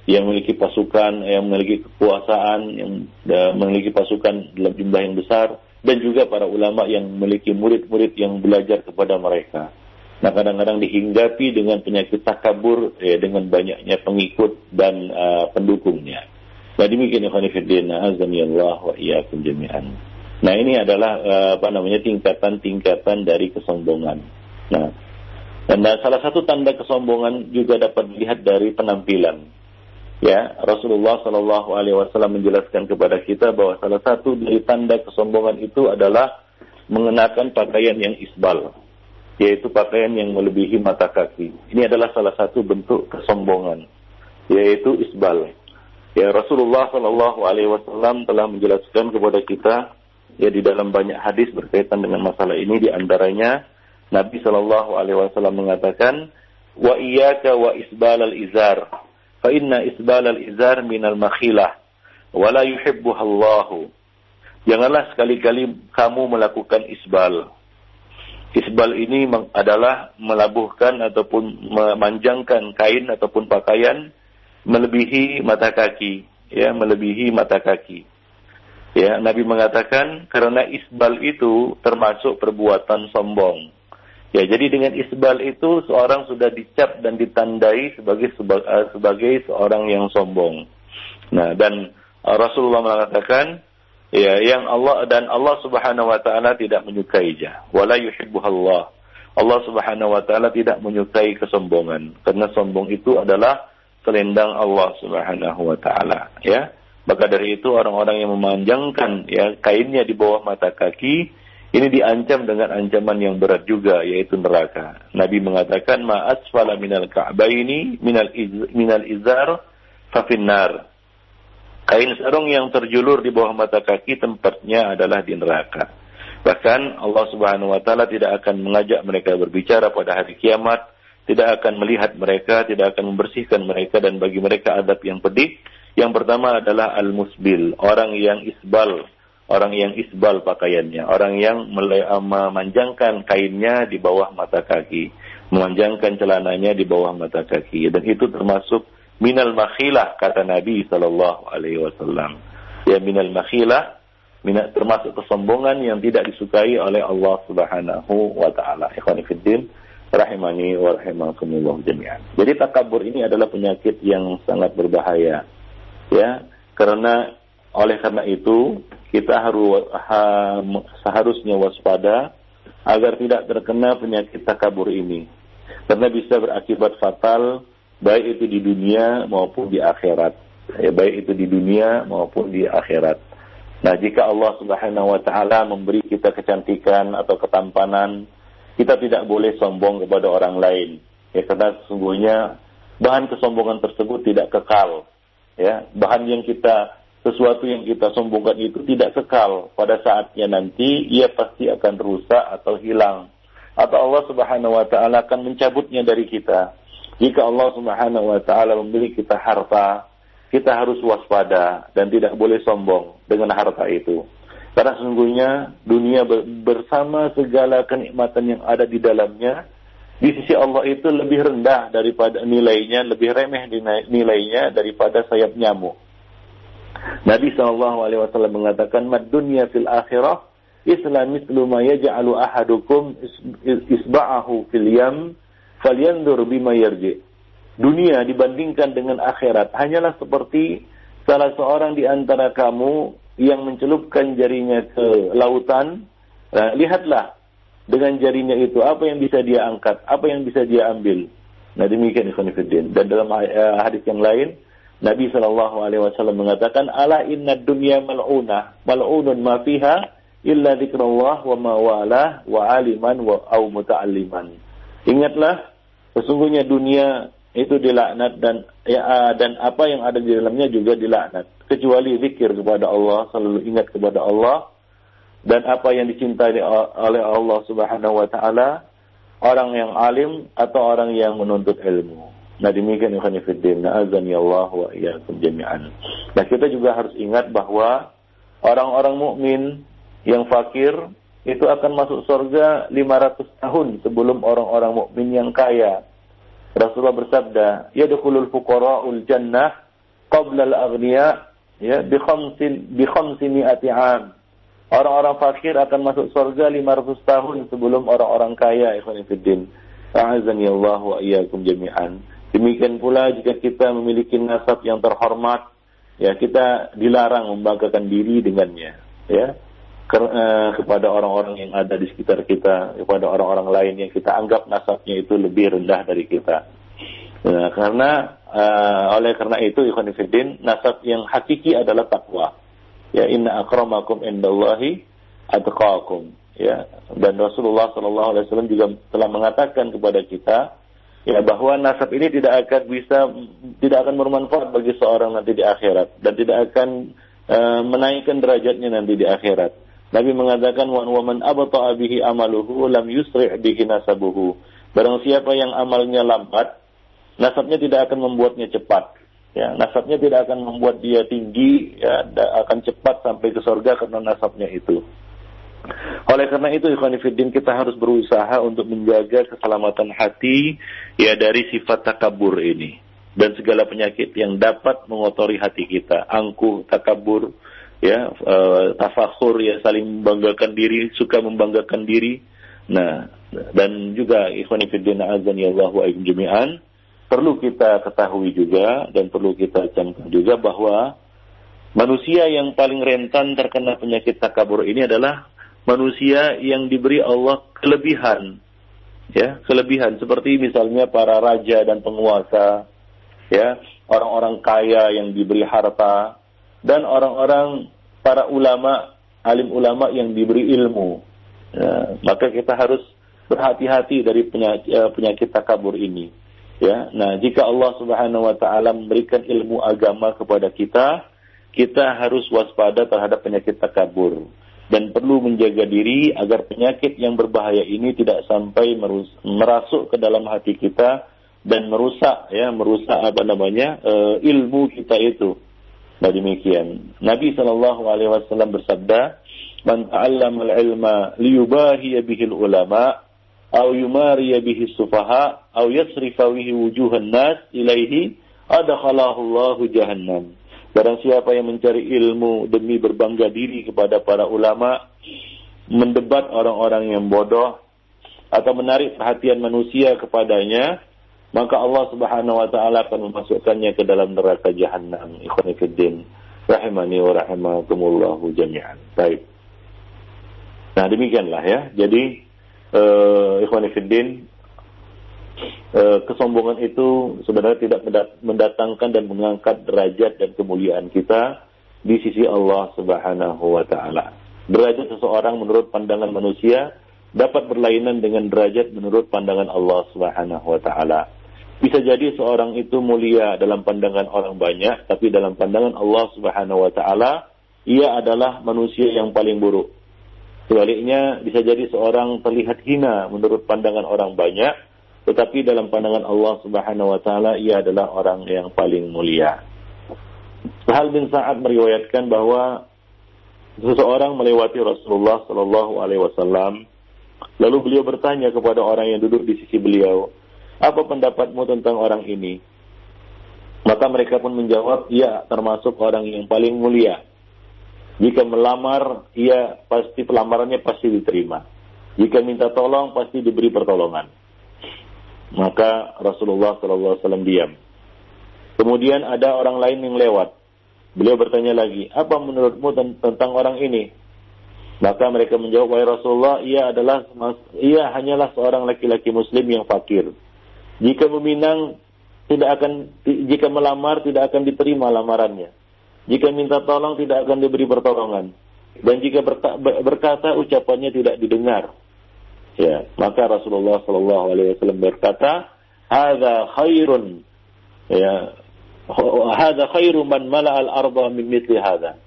yang memiliki pasukan, yang memiliki kekuasaan, yang uh, memiliki pasukan dalam jumlah yang besar, dan juga para ulama yang memiliki murid-murid yang belajar kepada mereka. Nah kadang-kadang dihinggapi dengan penyakit takabur ya, dengan banyaknya pengikut dan uh, pendukungnya. Nah demikian azami Allah wa iyyakum jami'an. Nah ini adalah uh, apa namanya tingkatan-tingkatan dari kesombongan. Nah, dan salah satu tanda kesombongan juga dapat dilihat dari penampilan. Ya, Rasulullah Shallallahu Alaihi Wasallam menjelaskan kepada kita bahwa salah satu dari tanda kesombongan itu adalah mengenakan pakaian yang isbal, yaitu pakaian yang melebihi mata kaki. Ini adalah salah satu bentuk kesombongan, yaitu isbal. Ya Rasulullah Shallallahu Alaihi Wasallam telah menjelaskan kepada kita ya di dalam banyak hadis berkaitan dengan masalah ini di antaranya Nabi Shallallahu alaihi wasallam mengatakan wa iyyaka wa isbal al izar fa inna isbal al izar min al makhilah wa la yuhibbuha Allah Janganlah sekali-kali kamu melakukan isbal. Isbal ini adalah melabuhkan ataupun memanjangkan kain ataupun pakaian melebihi mata kaki, ya, melebihi mata kaki. Ya, Nabi mengatakan karena isbal itu termasuk perbuatan sombong. Ya, jadi dengan isbal itu seorang sudah dicap dan ditandai sebagai eh, sebagai seorang yang sombong. Nah, dan eh, Rasulullah mengatakan ya yang Allah dan Allah Subhanahu wa taala tidak menyukainya. Wala yuhibbuhallah. Allah Subhanahu wa taala tidak menyukai kesombongan karena sombong itu adalah selendang Allah Subhanahu wa taala, ya. Maka dari itu orang-orang yang memanjangkan ya kainnya di bawah mata kaki ini diancam dengan ancaman yang berat juga yaitu neraka. Nabi mengatakan ma asfala minal ka'baini minal iz, minal izar fafinnar. Kain sarung yang terjulur di bawah mata kaki tempatnya adalah di neraka. Bahkan Allah Subhanahu wa taala tidak akan mengajak mereka berbicara pada hari kiamat, tidak akan melihat mereka, tidak akan membersihkan mereka dan bagi mereka adab yang pedih yang pertama adalah al-musbil, orang yang isbal, orang yang isbal pakaiannya, orang yang eh, memanjangkan kainnya di bawah mata kaki, memanjangkan celananya di bawah mata kaki, dan itu termasuk minal makhilah kata Nabi Shallallahu Alaihi Wasallam. Ya minal makhilah termasuk kesombongan yang tidak disukai oleh Allah Subhanahu wa taala. Ikhwan fillah rahimani wa rahimakumullah jami'an. Jadi takabur ini adalah penyakit yang sangat berbahaya. Ya, karena oleh karena itu kita harus ha, seharusnya waspada agar tidak terkena penyakit takabur ini. Karena bisa berakibat fatal baik itu di dunia maupun di akhirat. Ya, baik itu di dunia maupun di akhirat. Nah, jika Allah Subhanahu wa taala memberi kita kecantikan atau ketampanan, kita tidak boleh sombong kepada orang lain. Ya, karena sesungguhnya bahan kesombongan tersebut tidak kekal. Ya, bahan yang kita sesuatu yang kita sombongkan itu tidak kekal. Pada saatnya nanti ia pasti akan rusak atau hilang. Atau Allah Subhanahu wa taala akan mencabutnya dari kita. Jika Allah Subhanahu wa taala memberi kita harta, kita harus waspada dan tidak boleh sombong dengan harta itu. Karena sesungguhnya dunia bersama segala kenikmatan yang ada di dalamnya, di sisi Allah itu lebih rendah daripada nilainya, lebih remeh nilainya daripada sayap nyamuk. Nabi Wasallam mengatakan, "Mad dunya fil akhirah Islam mislu ma yaj'alu ahadukum isba'ahu fil yam falyandur bima yarji." dunia dibandingkan dengan akhirat hanyalah seperti salah seorang di antara kamu yang mencelupkan jarinya ke lautan. Nah, lihatlah dengan jarinya itu apa yang bisa dia angkat, apa yang bisa dia ambil. Nah demikian Ikhwanifiddin. Dan dalam uh, hadis yang lain, Nabi Shallallahu Alaihi Wasallam mengatakan, "Ala inna dunya mal'una, mal'unun ma fiha illa dzikrullah wa mawalah wa aliman wa au muta'alliman." Ingatlah, sesungguhnya dunia itu dilaknat dan ya, dan apa yang ada di dalamnya juga dilaknat kecuali zikir kepada Allah selalu ingat kepada Allah dan apa yang dicintai oleh Allah Subhanahu wa taala orang yang alim atau orang yang menuntut ilmu. Nah demikian ikhwan fillah, azan ya Allah wa iyyakum jami'an. Nah kita juga harus ingat bahwa orang-orang mukmin yang fakir itu akan masuk surga 500 tahun sebelum orang-orang mukmin yang kaya. Rasulullah bersabda, "Yadkhulul fuqara'ul jannah qabla al-aghniya ya bi khamsin bi khamsi mi'ati 'am." Orang-orang fakir akan masuk surga 500 tahun sebelum orang-orang kaya, ikhwan fillah. A'azani Allah wa iyyakum jami'an. Demikian pula jika kita memiliki nasab yang terhormat, ya kita dilarang membanggakan diri dengannya, ya. Eh, kepada orang-orang yang ada di sekitar kita, kepada orang-orang lain yang kita anggap nasabnya itu lebih rendah dari kita. Nah, karena uh, oleh karena itu ikhwan fillah nasab yang hakiki adalah takwa. Ya inna akramakum indallahi atqakum. Ya dan Rasulullah Shallallahu alaihi wasallam juga telah mengatakan kepada kita ya bahwa nasab ini tidak akan bisa tidak akan bermanfaat bagi seorang nanti di akhirat dan tidak akan uh, menaikkan derajatnya nanti di akhirat. Nabi mengatakan wa man abta'a bihi amaluhu lam yusri' bihi nasabuhu. Barang siapa yang amalnya lambat, nasabnya tidak akan membuatnya cepat. Ya, nasabnya tidak akan membuat dia tinggi, ya, akan cepat sampai ke surga karena nasabnya itu. Oleh karena itu, Ikhwanifiddin, kita harus berusaha untuk menjaga keselamatan hati ya dari sifat takabur ini. Dan segala penyakit yang dapat mengotori hati kita, angkuh, takabur, ya uh, tafakhur ya saling membanggakan diri suka membanggakan diri. Nah dan juga ikhwani fiddin azan ya Allah wa perlu kita ketahui juga dan perlu kita camkan juga bahwa manusia yang paling rentan terkena penyakit takabur ini adalah manusia yang diberi Allah kelebihan ya kelebihan seperti misalnya para raja dan penguasa ya orang-orang kaya yang diberi harta dan orang-orang para ulama, alim ulama yang diberi ilmu. Ya, maka kita harus berhati-hati dari penyakit, eh, penyakit takabur ini. Ya, nah jika Allah Subhanahu wa taala memberikan ilmu agama kepada kita, kita harus waspada terhadap penyakit takabur dan perlu menjaga diri agar penyakit yang berbahaya ini tidak sampai merasuk ke dalam hati kita dan merusak ya merusak apa namanya uh, ilmu kita itu Nah demikian. Nabi Shallallahu Alaihi Wasallam bersabda, "Man ta'allama al-ilma liyubahiya bihi ulama, atau yumariya bihi sufaha, atau yasrifa bihi wujuhan nas ilaihi, adakhalahu Allahu jahannam." Barang siapa yang mencari ilmu demi berbangga diri kepada para ulama, mendebat orang-orang yang bodoh, atau menarik perhatian manusia kepadanya, maka Allah Subhanahu wa taala akan memasukkannya ke dalam neraka jahanam. Ikhwan rahimani wa rahimakumullah jami'an. Baik. Nah, demikianlah ya. Jadi uh, ikhwan kesombongan itu sebenarnya tidak mendatangkan dan mengangkat derajat dan kemuliaan kita di sisi Allah Subhanahu wa taala. Derajat seseorang menurut pandangan manusia dapat berlainan dengan derajat menurut pandangan Allah Subhanahu wa taala. Bisa jadi seorang itu mulia dalam pandangan orang banyak, tapi dalam pandangan Allah Subhanahu wa taala ia adalah manusia yang paling buruk. Sebaliknya bisa jadi seorang terlihat hina menurut pandangan orang banyak, tetapi dalam pandangan Allah Subhanahu wa taala ia adalah orang yang paling mulia. Sahal bin Sa'ad meriwayatkan bahwa seseorang melewati Rasulullah Shallallahu alaihi wasallam Lalu beliau bertanya kepada orang yang duduk di sisi beliau, apa pendapatmu tentang orang ini? Maka mereka pun menjawab, ia termasuk orang yang paling mulia. Jika melamar, ia pasti pelamarannya pasti diterima. Jika minta tolong, pasti diberi pertolongan. Maka Rasulullah SAW diam. Kemudian ada orang lain yang lewat. Beliau bertanya lagi, apa menurutmu tentang orang ini? Maka mereka menjawab, wahai Rasulullah, ia adalah ia hanyalah seorang laki-laki muslim yang fakir. Jika meminang tidak akan jika melamar tidak akan diterima lamarannya. Jika minta tolong tidak akan diberi pertolongan. Dan jika berkata ucapannya tidak didengar. Ya, maka Rasulullah Shallallahu alaihi wasallam berkata, "Hadza khairun." Ya, "Hadza khairu man mala al-arda min mithli hadza."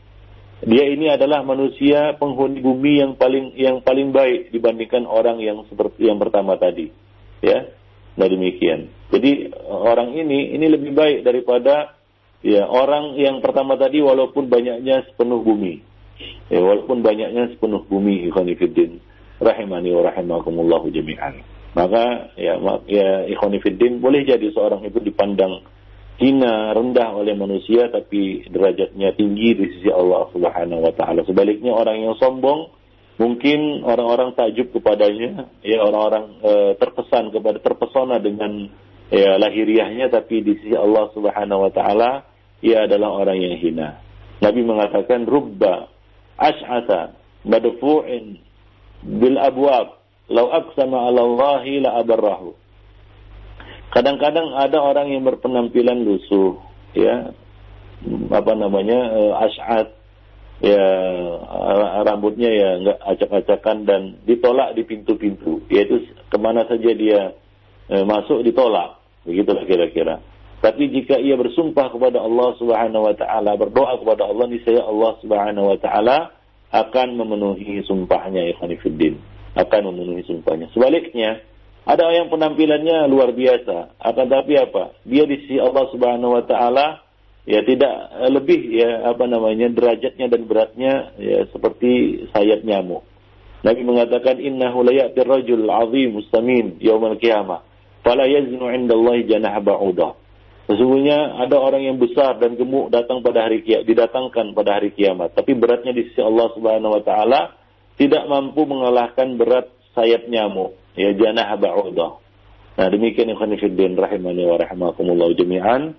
dia ini adalah manusia penghuni bumi yang paling yang paling baik dibandingkan orang yang seperti yang pertama tadi ya nah demikian jadi orang ini ini lebih baik daripada ya orang yang pertama tadi walaupun banyaknya sepenuh bumi ya walaupun banyaknya sepenuh bumi ikhwanifiddin rahimani wa rahimakumullah jami'an maka ya ya boleh jadi seorang itu dipandang hina, rendah oleh manusia tapi derajatnya tinggi di sisi Allah Subhanahu wa taala. Sebaliknya orang yang sombong mungkin orang-orang takjub kepadanya, ya orang-orang e, terkesan kepada terpesona dengan ya lahiriahnya tapi di sisi Allah Subhanahu wa taala ia adalah orang yang hina. Nabi mengatakan rubba ash'ata madfu'in bil abwab. Law aqsama 'ala Allah la abarrahu. Kadang-kadang ada orang yang berpenampilan lusuh, ya, apa namanya, uh, as'ad, ya, rambutnya ya nggak acak-acakan dan ditolak di pintu-pintu, yaitu ke mana saja dia uh, masuk ditolak, begitulah kira-kira. Tapi jika ia bersumpah kepada Allah Subhanahu wa taala, berdoa kepada Allah, niscaya Allah Subhanahu wa taala akan memenuhi sumpahnya ikhwan akan memenuhi sumpahnya. Sebaliknya, ada yang penampilannya luar biasa, akan tapi apa? Dia di sisi Allah Subhanahu wa taala ya tidak eh, lebih ya apa namanya derajatnya dan beratnya ya seperti sayap nyamuk. Nabi mengatakan innahu la ya'ti rajul 'azim mustamin yaumil qiyamah fala yaznu 'indallahi janah ba'udah. Sesungguhnya ada orang yang besar dan gemuk datang pada hari kiamat, didatangkan pada hari kiamat, tapi beratnya di sisi Allah Subhanahu wa taala tidak mampu mengalahkan berat sayap nyamuk ya janah ba'udah. Nah demikian ikhwan fillah rahimani wa rahimakumullah jami'an.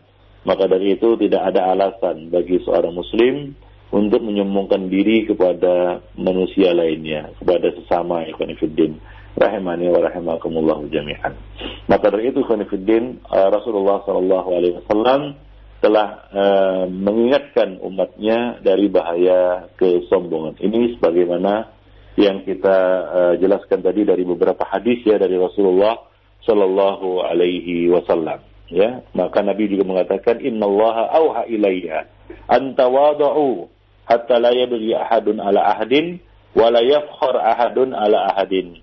Maka dari itu tidak ada alasan bagi seorang muslim untuk menyombongkan diri kepada manusia lainnya, kepada sesama ikhwan fillah rahimani wa rahimakumullah jami'an. Maka dari itu fillah uh, Rasulullah sallallahu alaihi wasallam telah uh, mengingatkan umatnya dari bahaya kesombongan. Ini sebagaimana yang kita uh, jelaskan tadi dari beberapa hadis ya dari Rasulullah Shallallahu Alaihi Wasallam. Ya, maka Nabi juga mengatakan Inna Allah auha ilayya antawadu hatta la yabghi ahadun ala ahadin wa la yafkhar ahadun ala ahadin.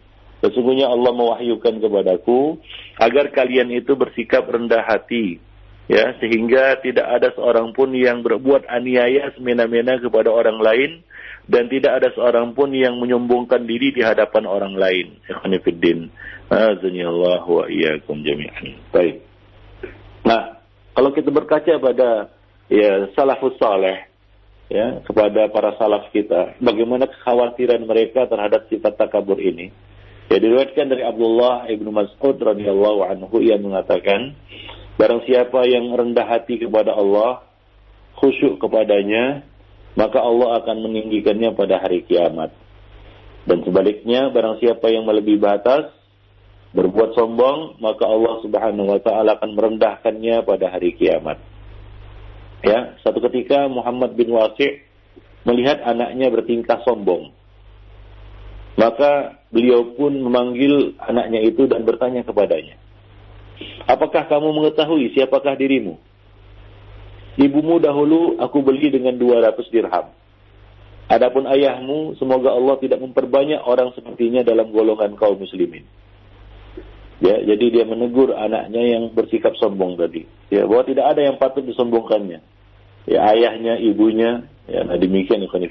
Sesungguhnya Allah mewahyukan kepadaku agar kalian itu bersikap rendah hati ya sehingga tidak ada seorang pun yang berbuat aniaya semena-mena kepada orang lain dan tidak ada seorang pun yang menyombongkan diri di hadapan orang lain. Ikhwanifiddin. Allah wa iyyakum jami'an. Baik. Nah, kalau kita berkaca pada ya salafus saleh ya kepada para salaf kita bagaimana kekhawatiran mereka terhadap sifat takabur ini ya diriwayatkan dari Abdullah ibnu Mas'ud radhiyallahu anhu yang mengatakan barang siapa yang rendah hati kepada Allah khusyuk kepadanya maka Allah akan meninggikannya pada hari kiamat dan sebaliknya barang siapa yang melebihi batas berbuat sombong maka Allah Subhanahu wa taala akan merendahkannya pada hari kiamat Ya, satu ketika Muhammad bin Wasi' melihat anaknya bertingkah sombong. Maka beliau pun memanggil anaknya itu dan bertanya kepadanya. Apakah kamu mengetahui siapakah dirimu? Ibumu dahulu aku beli dengan 200 dirham. Adapun ayahmu, semoga Allah tidak memperbanyak orang sepertinya dalam golongan kaum muslimin. Ya, jadi dia menegur anaknya yang bersikap sombong tadi. Ya, bahwa tidak ada yang patut disombongkannya ya ayahnya, ibunya, ya nah demikian ikhwan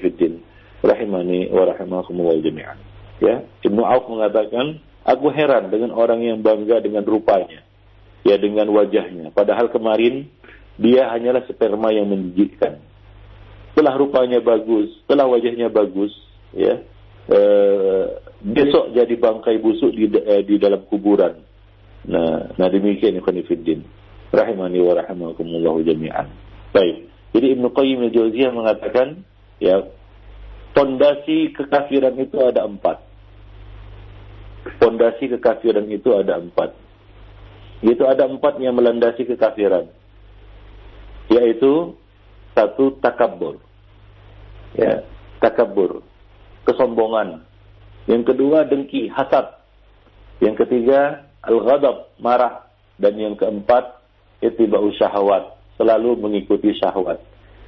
rahimani wa rahimakumullah jami'an. Ya, Ibnu Auf mengatakan, aku heran dengan orang yang bangga dengan rupanya, ya dengan wajahnya. Padahal kemarin dia hanyalah sperma yang menjijikkan. Setelah rupanya bagus, setelah wajahnya bagus, ya, eh, besok jadi bangkai busuk di, eh, di dalam kuburan. Nah, nah demikian fillah rahimani wa rahimakumullah jami'an. Baik. Jadi Ibnu Qayyim al-Jauziyah mengatakan, ya, fondasi kekafiran itu ada empat. Fondasi kekafiran itu ada empat. Itu ada empat yang melandasi kekafiran. Yaitu satu takabur. Ya, takabur. Kesombongan. Yang kedua dengki, hasad. Yang ketiga al-ghadab, marah. Dan yang keempat itibau syahwat selalu mengikuti syahwat.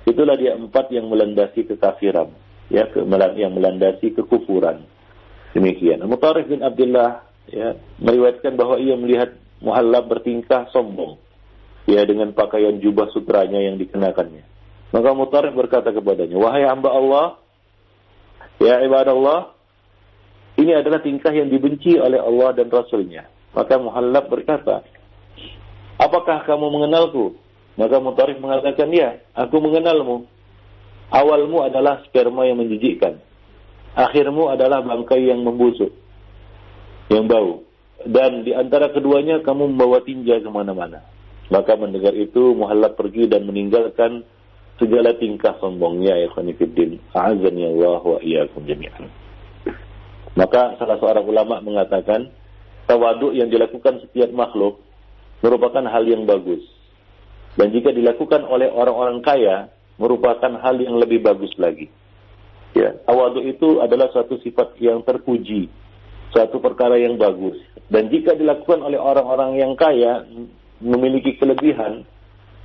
Itulah dia empat yang melandasi kekafiran, ya, yang melandasi kekufuran. Demikian. Mutarif bin Abdullah ya, meriwayatkan bahwa ia melihat Muhallab bertingkah sombong ya dengan pakaian jubah sutranya yang dikenakannya. Maka Mutarif berkata kepadanya, "Wahai hamba Allah, ya ibadah Allah, ini adalah tingkah yang dibenci oleh Allah dan Rasulnya." Maka Muhallab berkata, "Apakah kamu mengenalku?" Maka Mutarif mengatakan, ya, aku mengenalmu. Awalmu adalah sperma yang menjijikkan. Akhirmu adalah bangkai yang membusuk. Yang bau. Dan di antara keduanya kamu membawa tinja ke mana-mana. Maka mendengar itu Muhallab pergi dan meninggalkan segala tingkah sombongnya ya khonifuddin. A'azani Allah wa jami'an. Maka salah seorang ulama mengatakan tawaduk yang dilakukan setiap makhluk merupakan hal yang bagus dan jika dilakukan oleh orang-orang kaya, merupakan hal yang lebih bagus lagi. Ya, tawadu itu adalah suatu sifat yang terpuji, suatu perkara yang bagus. Dan jika dilakukan oleh orang-orang yang kaya, memiliki kelebihan,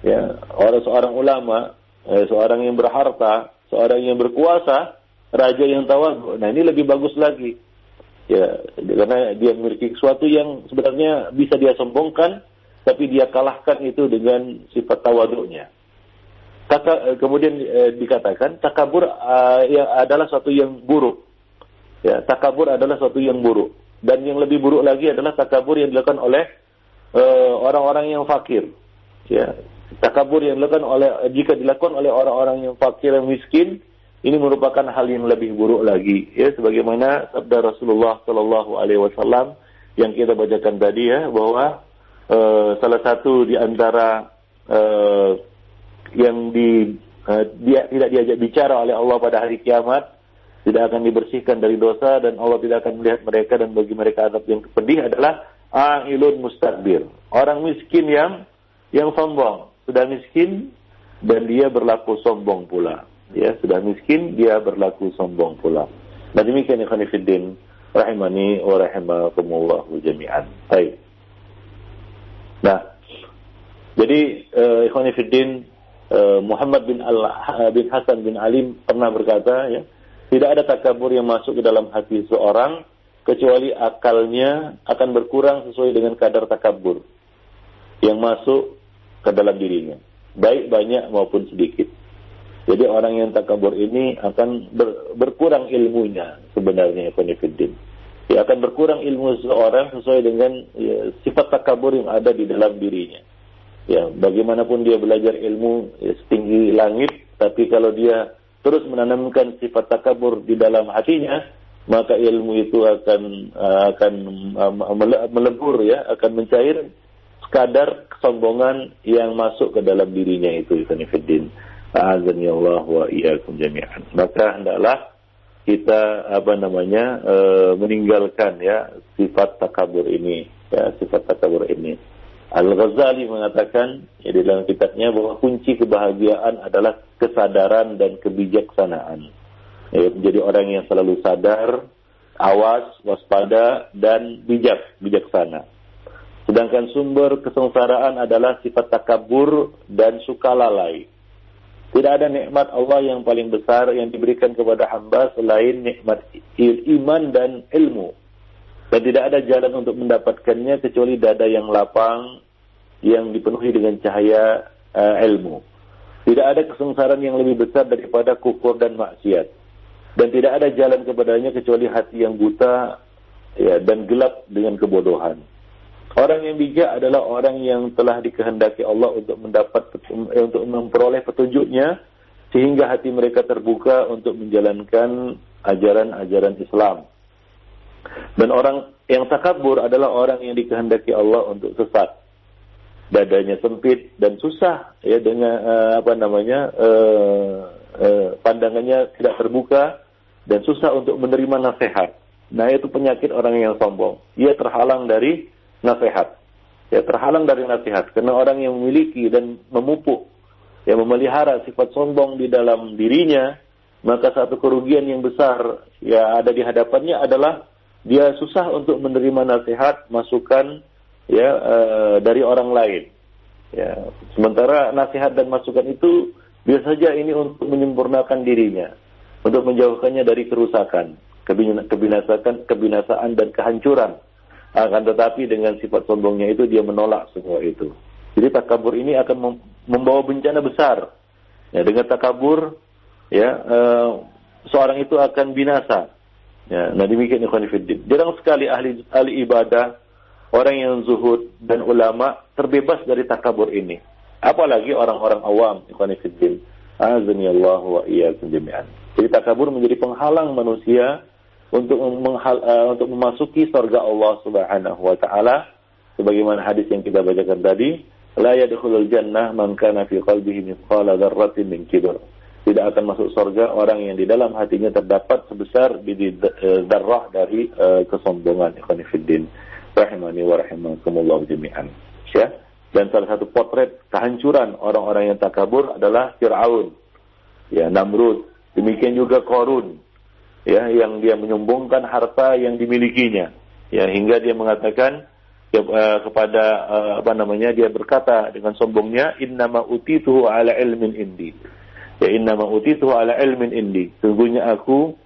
ya, orang seorang ulama, eh, seorang yang berharta, seorang yang berkuasa, raja yang tawadu. Nah, ini lebih bagus lagi. Ya, karena dia memiliki sesuatu yang sebenarnya bisa dia sombongkan, tapi dia kalahkan itu dengan sifat tawaduknya. Eh, kemudian eh, dikatakan takabur eh, yang adalah suatu yang buruk. Ya, takabur adalah suatu yang buruk. Dan yang lebih buruk lagi adalah takabur yang dilakukan oleh eh, orang-orang yang fakir. Ya, takabur yang dilakukan oleh jika dilakukan oleh orang-orang yang fakir yang miskin ini merupakan hal yang lebih buruk lagi ya sebagaimana sabda Rasulullah Shallallahu alaihi wasallam yang kita bacakan tadi ya bahwa uh, salah satu di antara uh, yang di uh, dia tidak diajak bicara oleh Allah pada hari kiamat tidak akan dibersihkan dari dosa dan Allah tidak akan melihat mereka dan bagi mereka adab yang pedih adalah ailun mustakbir orang miskin yang yang sombong. Sudah miskin dan dia berlaku sombong pula. Ya sudah miskin dia berlaku sombong pula. Nah demikian ya khanifiddin rahimani wa rahimakumullah jami'an. Baik. Nah, jadi uh, Ikhwan uh, Muhammad bin Al bin Hasan bin Alim pernah berkata ya, tidak ada takabur yang masuk ke dalam hati seorang kecuali akalnya akan berkurang sesuai dengan kadar takabur yang masuk ke dalam dirinya, baik banyak maupun sedikit. Jadi orang yang takabur ini akan ber, berkurang ilmunya sebenarnya Ikhwan ya, akan berkurang ilmu seseorang sesuai dengan ya, sifat takabur yang ada di dalam dirinya. Ya, bagaimanapun dia belajar ilmu ya, setinggi langit, tapi kalau dia terus menanamkan sifat takabur di dalam hatinya, maka ilmu itu akan akan melebur ya, akan mencair sekadar kesombongan yang masuk ke dalam dirinya itu Ikhwanifiddin. A'azani Allah wa iyyakum jami'an. Maka hendaklah kita apa namanya e, meninggalkan ya sifat takabur ini, ya sifat takabur ini. Al-Ghazali mengatakan ya, di dalam kitabnya bahwa kunci kebahagiaan adalah kesadaran dan kebijaksanaan. Ya, menjadi orang yang selalu sadar, awas, waspada, dan bijak, bijaksana. Sedangkan sumber kesengsaraan adalah sifat takabur dan suka lalai. Tidak ada nikmat Allah yang paling besar yang diberikan kepada hamba selain nikmat iman dan ilmu. Dan tidak ada jalan untuk mendapatkannya kecuali dada yang lapang, yang dipenuhi dengan cahaya uh, ilmu. Tidak ada kesengsaraan yang lebih besar daripada kufur dan maksiat. Dan tidak ada jalan kepadanya kecuali hati yang buta ya, dan gelap dengan kebodohan. Orang yang bijak adalah orang yang telah dikehendaki Allah untuk mendapat eh, untuk memperoleh petunjuknya sehingga hati mereka terbuka untuk menjalankan ajaran-ajaran Islam. Dan orang yang takabur adalah orang yang dikehendaki Allah untuk sesat. Dadanya sempit dan susah ya dengan uh, apa namanya uh, uh, pandangannya tidak terbuka dan susah untuk menerima nasihat. Nah itu penyakit orang yang sombong. Ia terhalang dari nasihat. Ya terhalang dari nasihat karena orang yang memiliki dan memupuk yang memelihara sifat sombong di dalam dirinya maka satu kerugian yang besar ya ada di hadapannya adalah dia susah untuk menerima nasihat, masukan ya e, dari orang lain. Ya, sementara nasihat dan masukan itu biasa saja ini untuk menyempurnakan dirinya, untuk menjauhkannya dari kerusakan, kebinasakan, kebinasaan dan kehancuran. Akan tetapi dengan sifat sombongnya itu dia menolak semua itu. Jadi takabur ini akan membawa bencana besar. Ya, dengan takabur ya e, seorang itu akan binasa Ya, nah demikian ikhwan fiddin. Jarang sekali ahli ahli ibadah, orang yang zuhud dan ulama terbebas dari takabur ini. Apalagi orang-orang awam ikhwan fiddin. Azani Allah wa iyyakum jami'an. Jadi takabur menjadi penghalang manusia untuk menghal, uh, untuk memasuki surga Allah Subhanahu wa taala sebagaimana hadis yang kita bacakan tadi, la yadkhulul jannah man kana fi qalbihi mithqala dzarratin min kibr tidak akan masuk surga orang yang di dalam hatinya terdapat sebesar biji e, darah dari uh, kesombongan. Ikhwanifiddin rahimani wa rahimakumullah jami'an. Ya. Dan salah satu potret kehancuran orang-orang yang takabur adalah Fir'aun. Ya Namrud. Demikian juga Korun. Ya yang dia menyombongkan harta yang dimilikinya. Ya hingga dia mengatakan ya, kepada apa namanya dia berkata dengan sombongnya innama utituhu ala ilmin indi ya inna ma utitu ala ilmin indi. Sungguhnya aku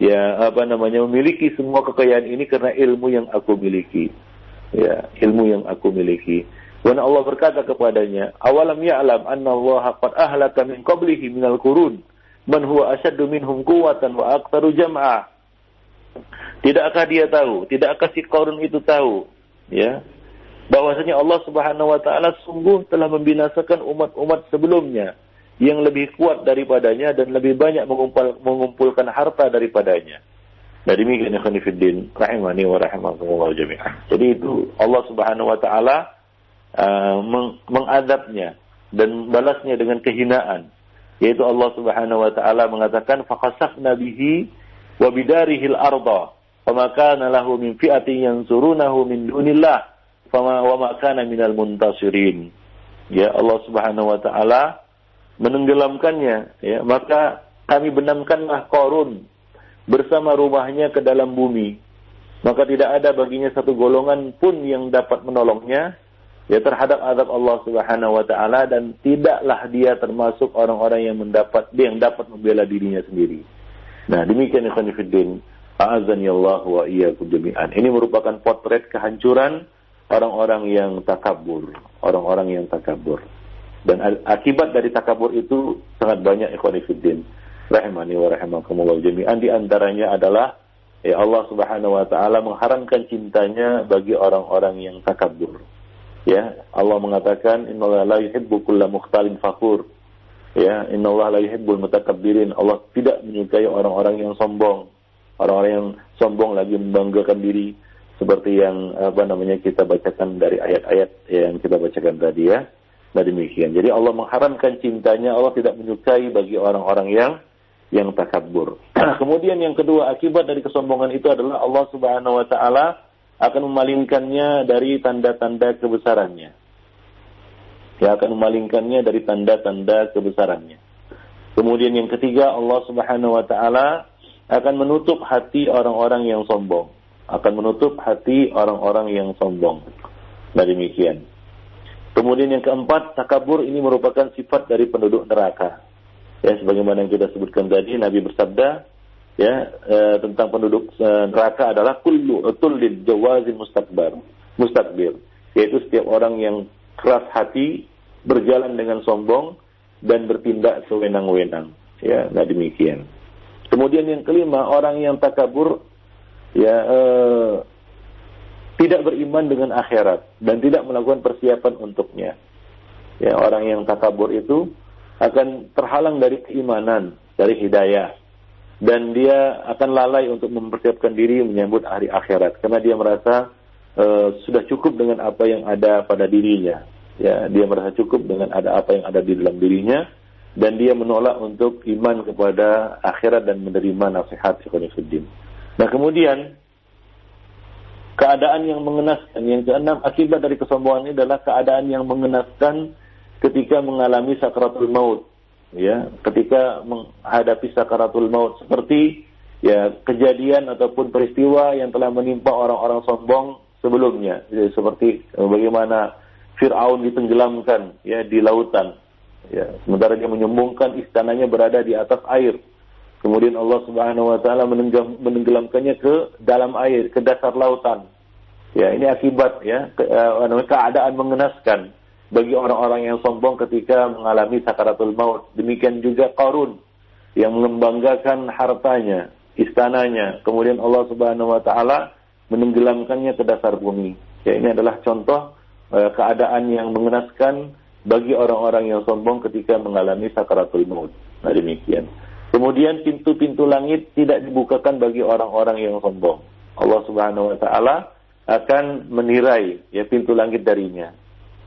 ya apa namanya memiliki semua kekayaan ini karena ilmu yang aku miliki. Ya, ilmu yang aku miliki. Dan Allah berkata kepadanya, "Awalam ya'lam anna Allah qad ahlaka min qablihi minal qurun man huwa ashaddu minhum quwwatan wa aktsaru jam'a." Tidakkah dia tahu? Tidakkah si Qarun itu tahu? Ya, bahwasanya Allah Subhanahu wa taala sungguh telah membinasakan umat-umat sebelumnya yang lebih kuat daripadanya dan lebih banyak mengumpul, mengumpulkan harta daripadanya. Nah demikian khonifuddin rahimani wa rahimakumullah jami'ah. Jadi itu Allah Subhanahu wa taala uh, meng mengadabnya dan balasnya dengan kehinaan. Yaitu Allah Subhanahu wa taala mengatakan faqasafna bihi wa bidarihil arda fama kana lahu min fi'atin yansurunahu min dunillah fama wa ma kana minal muntasirin. Ya Allah Subhanahu wa taala menenggelamkannya, ya, maka kami benamkanlah korun bersama rumahnya ke dalam bumi. Maka tidak ada baginya satu golongan pun yang dapat menolongnya ya terhadap azab Allah Subhanahu wa taala dan tidaklah dia termasuk orang-orang yang mendapat yang dapat membela dirinya sendiri. Nah, demikian ikhwan fillah. A'azani Allah wa iyyakum jami'an. Ini merupakan potret kehancuran orang-orang yang takabur, orang-orang yang takabur. Dan akibat dari takabur itu sangat banyak ikhwanifiddin. Rahimani wa rahimakumullah jami'an. Di antaranya adalah ya Allah subhanahu wa ta'ala mengharamkan cintanya bagi orang-orang yang takabur. Ya, Allah mengatakan innallaha la yuhibbu kulla mukhtalin fakhur. Ya, innallaha la yuhibbul mutakabbirin. Allah tidak menyukai orang-orang yang sombong. Orang-orang yang sombong lagi membanggakan diri seperti yang apa namanya kita bacakan dari ayat-ayat yang kita bacakan tadi ya. Nah demikian. Jadi Allah mengharamkan cintanya, Allah tidak menyukai bagi orang-orang yang yang takabur. Kemudian yang kedua, akibat dari kesombongan itu adalah Allah Subhanahu wa taala akan memalingkannya dari tanda-tanda kebesarannya. Ya akan memalingkannya dari tanda-tanda kebesarannya. Kemudian yang ketiga, Allah Subhanahu wa taala akan menutup hati orang-orang yang sombong. Akan menutup hati orang-orang yang sombong. Nah demikian. Kemudian yang keempat, takabur ini merupakan sifat dari penduduk neraka. Ya, sebagaimana yang kita sebutkan tadi, Nabi bersabda, ya, e, tentang penduduk e, neraka adalah kullu tullid jawazin mustakbar, mustakbir, yaitu setiap orang yang keras hati, berjalan dengan sombong dan bertindak sewenang-wenang. Ya, nah demikian. Kemudian yang kelima, orang yang takabur ya e, tidak beriman dengan akhirat dan tidak melakukan persiapan untuknya. Ya, orang yang takabur itu akan terhalang dari keimanan, dari hidayah. Dan dia akan lalai untuk mempersiapkan diri menyambut hari akhirat karena dia merasa uh, sudah cukup dengan apa yang ada pada dirinya. Ya, dia merasa cukup dengan ada apa yang ada di dalam dirinya dan dia menolak untuk iman kepada akhirat dan menerima nasihat Ikhwanuddin. Nah, kemudian keadaan yang mengenaskan. Yang keenam, akibat dari kesombongan ini adalah keadaan yang mengenaskan ketika mengalami sakaratul maut. Ya, ketika menghadapi sakaratul maut seperti ya kejadian ataupun peristiwa yang telah menimpa orang-orang sombong sebelumnya. Ya, seperti bagaimana Fir'aun ditenggelamkan ya di lautan. Ya, sementara dia menyombongkan istananya berada di atas air. Kemudian Allah Subhanahu wa taala menenggelamkannya ke dalam air, ke dasar lautan. Ya, ini akibat ya ke, uh, keadaan mengenaskan bagi orang-orang yang sombong ketika mengalami sakaratul maut. Demikian juga Qarun yang membanggakan hartanya, istananya. Kemudian Allah Subhanahu wa taala menenggelamkannya ke dasar bumi. Ya, ini adalah contoh uh, keadaan yang mengenaskan bagi orang-orang yang sombong ketika mengalami sakaratul maut. Nah, demikian. Kemudian pintu-pintu langit tidak dibukakan bagi orang-orang yang sombong. Allah Subhanahu wa taala akan menirai ya pintu langit darinya.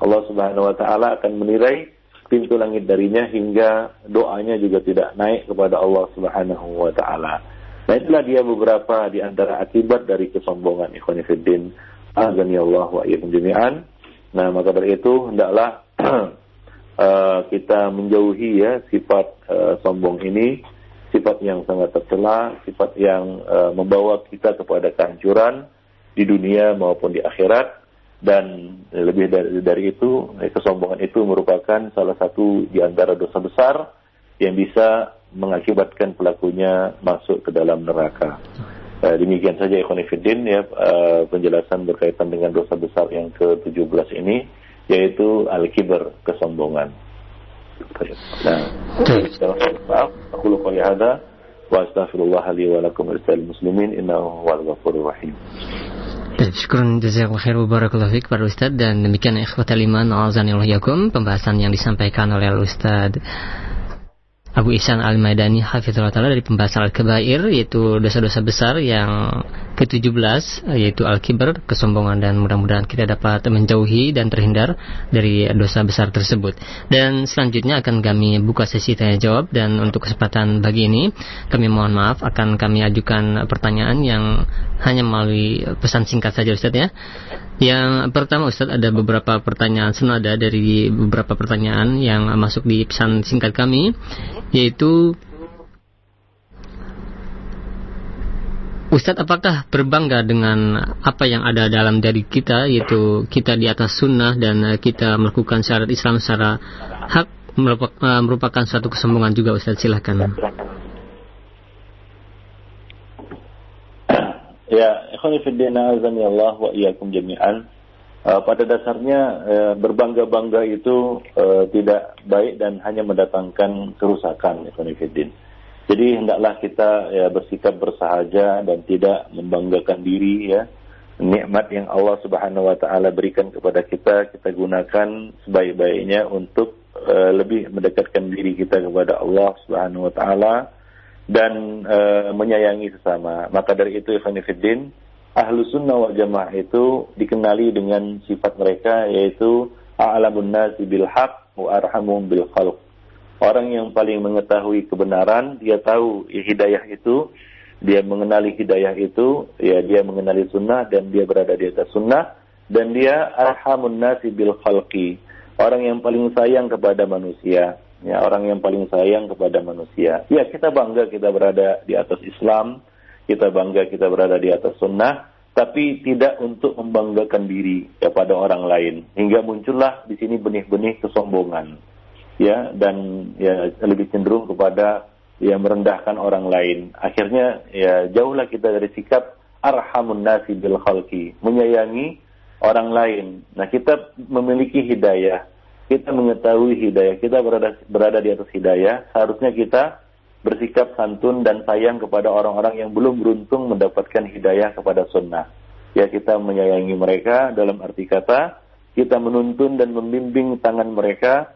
Allah Subhanahu wa taala akan menirai pintu langit darinya hingga doanya juga tidak naik kepada Allah Subhanahu wa taala. Nah itulah dia beberapa di antara akibat dari kesombongan ikhwan fillah. Azani Allah wa iyyakum jami'an. Nah, maka dari itu hendaklah uh, kita menjauhi ya sifat uh, sombong ini sifat yang sangat tercela, sifat yang uh, membawa kita kepada kehancuran di dunia maupun di akhirat dan lebih dari, dari itu kesombongan itu merupakan salah satu di antara dosa besar yang bisa mengakibatkan pelakunya masuk ke dalam neraka. Uh, demikian saja Ikhwanifidin ya uh, penjelasan berkaitan dengan dosa besar yang ke-17 ini yaitu al-kibar kesombongan. Nah, maaf, aku lupa ada wa astaghfirullah li wa lakum muslimin innahu huwal ghafurur rahim. Syukur jazakallahu khair barakallahu fiik para Ustaz dan demikian ikhwatal iman azanillahu yakum pembahasan yang disampaikan oleh Ustaz Abu Ihsan Al-Maidani Hafizullah Ta'ala dari pembahasan Al-Kabair yaitu dosa-dosa besar yang ke-17 yaitu Al-Kibar, kesombongan dan mudah-mudahan kita dapat menjauhi dan terhindar dari dosa besar tersebut. Dan selanjutnya akan kami buka sesi tanya jawab dan untuk kesempatan bagi ini kami mohon maaf akan kami ajukan pertanyaan yang hanya melalui pesan singkat saja Ustaz ya. Yang pertama Ustaz ada beberapa pertanyaan senada dari beberapa pertanyaan yang masuk di pesan singkat kami yaitu Ustadz apakah berbangga dengan apa yang ada dalam diri kita yaitu kita di atas sunnah dan kita melakukan syarat Islam secara hak merupakan suatu kesombongan juga Ustadz silahkan. Ikhwan fillah azani Allah wa iyyakum jami'an. Uh, pada dasarnya uh, berbangga-bangga itu uh, tidak baik dan hanya mendatangkan kerusakan ikhwan fillah. Jadi hendaklah kita ya, bersikap bersahaja dan tidak membanggakan diri ya nikmat yang Allah Subhanahu wa taala berikan kepada kita kita gunakan sebaik-baiknya untuk lebih mendekatkan diri kita kepada Allah Subhanahu wa taala dan uh, menyayangi sesama. Maka dari itu Ikhwan Fiddin, Ahlu Sunnah wal Jamaah itu dikenali dengan sifat mereka yaitu a'lamun nasi bil haq wa bil khalq. Orang yang paling mengetahui kebenaran, dia tahu hidayah itu dia mengenali hidayah itu, ya dia mengenali sunnah dan dia berada di atas sunnah dan dia arhamun nasi bil khalqi, orang yang paling sayang kepada manusia, ya orang yang paling sayang kepada manusia. Ya kita bangga kita berada di atas Islam, kita bangga kita berada di atas sunnah, tapi tidak untuk membanggakan diri kepada orang lain hingga muncullah di sini benih-benih kesombongan ya dan ya lebih cenderung kepada ya merendahkan orang lain. Akhirnya ya jauhlah kita dari sikap arhamun nasi bil khalqi, menyayangi orang lain. Nah, kita memiliki hidayah, kita mengetahui hidayah, kita berada berada di atas hidayah, seharusnya kita bersikap santun dan sayang kepada orang-orang yang belum beruntung mendapatkan hidayah kepada sunnah. Ya kita menyayangi mereka dalam arti kata kita menuntun dan membimbing tangan mereka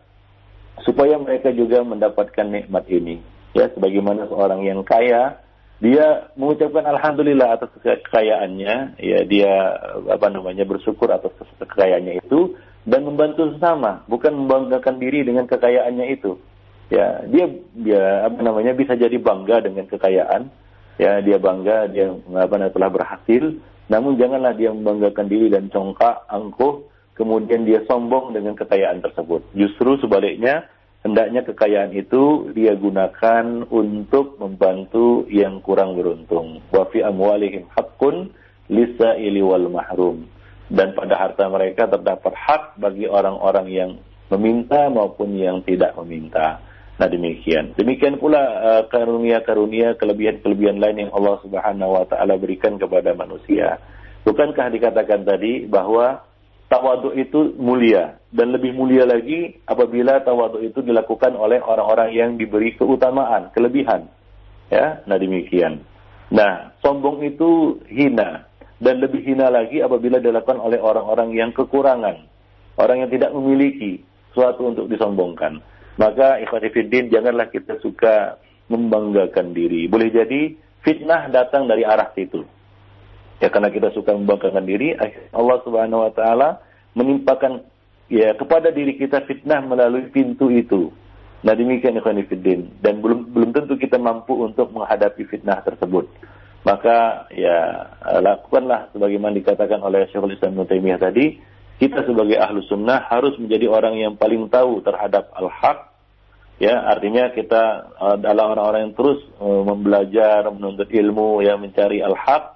supaya mereka juga mendapatkan nikmat ini. Ya sebagaimana seorang yang kaya dia mengucapkan alhamdulillah atas kekayaannya. Ya dia apa namanya bersyukur atas kekayaannya itu dan membantu sesama bukan membanggakan diri dengan kekayaannya itu ya dia dia apa namanya bisa jadi bangga dengan kekayaan ya dia bangga dia apa telah berhasil namun janganlah dia membanggakan diri dan congkak angkuh kemudian dia sombong dengan kekayaan tersebut justru sebaliknya hendaknya kekayaan itu dia gunakan untuk membantu yang kurang beruntung. Wa fi amwalihim haqqun lisa'ili wal mahrum. Dan pada harta mereka terdapat hak bagi orang-orang yang meminta maupun yang tidak meminta. Nah demikian. Demikian pula uh, karunia-karunia, kelebihan-kelebihan lain yang Allah Subhanahu wa taala berikan kepada manusia. Bukankah dikatakan tadi bahwa tawadu itu mulia dan lebih mulia lagi apabila tawadu itu dilakukan oleh orang-orang yang diberi keutamaan, kelebihan. Ya, nah demikian. Nah, sombong itu hina dan lebih hina lagi apabila dilakukan oleh orang-orang yang kekurangan, orang yang tidak memiliki sesuatu untuk disombongkan. Maka ikhwatifiddin janganlah kita suka membanggakan diri. Boleh jadi fitnah datang dari arah situ. Ya karena kita suka membanggakan diri, Allah Subhanahu wa taala menimpakan ya kepada diri kita fitnah melalui pintu itu. Nah demikian ikhwan fillah dan belum belum tentu kita mampu untuk menghadapi fitnah tersebut. Maka ya lakukanlah sebagaimana dikatakan oleh Syekhul Islam Taimiyah tadi, kita sebagai ahlu sunnah harus menjadi orang yang paling tahu terhadap al-haq ya artinya kita adalah orang-orang yang terus uh, membelajar menuntut ilmu ya mencari al-haq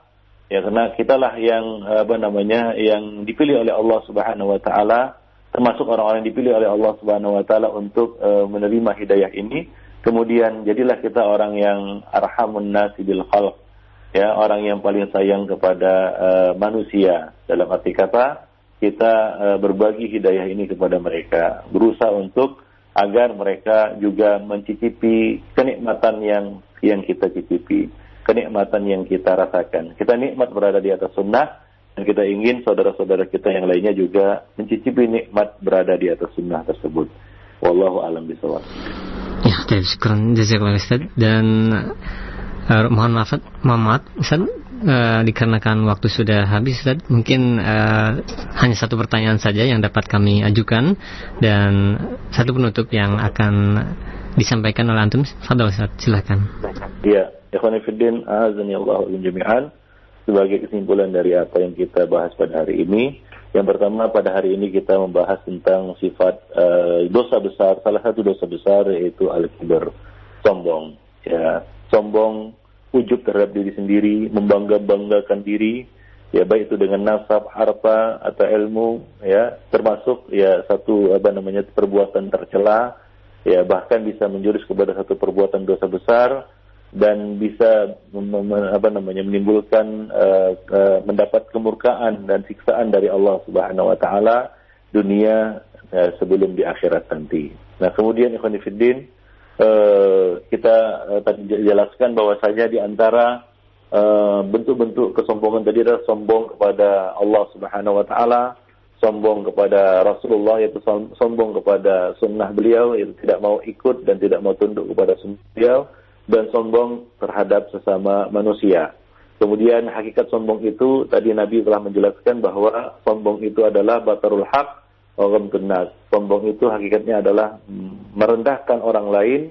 Ya karena kitalah yang apa namanya yang dipilih oleh Allah Subhanahu wa taala termasuk orang-orang yang dipilih oleh Allah Subhanahu wa taala untuk uh, menerima hidayah ini. Kemudian jadilah kita orang yang arhamun nasi bil khalq. Ya, orang yang paling sayang kepada uh, manusia. Dalam arti kata kita uh, berbagi hidayah ini kepada mereka, berusaha untuk agar mereka juga mencicipi kenikmatan yang yang kita cicipi kenikmatan yang kita rasakan. Kita nikmat berada di atas sunnah dan kita ingin saudara-saudara kita yang lainnya juga mencicipi nikmat berada di atas sunnah tersebut. Wallahu alam bisawab. Ya, terima kasih dan uh, mohon maaf Muhammad Ustaz uh, dikarenakan waktu sudah habis Ustaz mungkin uh, hanya satu pertanyaan saja yang dapat kami ajukan dan satu penutup yang akan disampaikan oleh antum Fadal Ustaz silakan. Iya, Ikhwanifiddin, azani Allah jami'an. Sebagai kesimpulan dari apa yang kita bahas pada hari ini, yang pertama pada hari ini kita membahas tentang sifat uh, dosa besar, salah satu dosa besar yaitu al-kibar, sombong. Ya, sombong, ujub terhadap diri sendiri, membangga-banggakan diri, ya baik itu dengan nasab, harta atau ilmu, ya termasuk ya satu apa namanya perbuatan tercela, ya bahkan bisa menjurus kepada satu perbuatan dosa besar dan bisa apa namanya menimbulkan uh, uh, mendapat kemurkaan dan siksaan dari Allah Subhanahu wa taala dunia uh, sebelum di akhirat nanti. Nah, kemudian ikhwan fillah uh, kita uh, tadi jelaskan bahwasanya di antara uh, bentuk-bentuk kesombongan tadi adalah sombong kepada Allah Subhanahu wa taala, sombong kepada Rasulullah yaitu sombong kepada sunnah beliau yaitu tidak mau ikut dan tidak mau tunduk kepada sunnah beliau dan sombong terhadap sesama manusia. Kemudian hakikat sombong itu tadi Nabi telah menjelaskan bahwa sombong itu adalah batarul haq wa nas. Sombong itu hakikatnya adalah merendahkan orang lain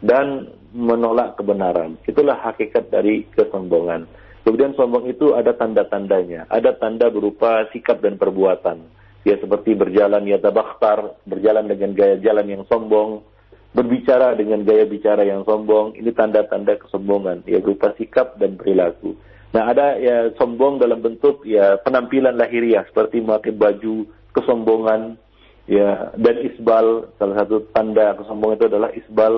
dan menolak kebenaran. Itulah hakikat dari kesombongan. Kemudian sombong itu ada tanda-tandanya. Ada tanda berupa sikap dan perbuatan. Ya seperti berjalan ya tabakhtar, berjalan dengan gaya jalan yang sombong, berbicara dengan gaya bicara yang sombong. Ini tanda-tanda kesombongan. Ya berupa sikap dan perilaku. Nah ada ya sombong dalam bentuk ya penampilan lahiriah seperti memakai baju kesombongan ya dan isbal salah satu tanda kesombongan itu adalah isbal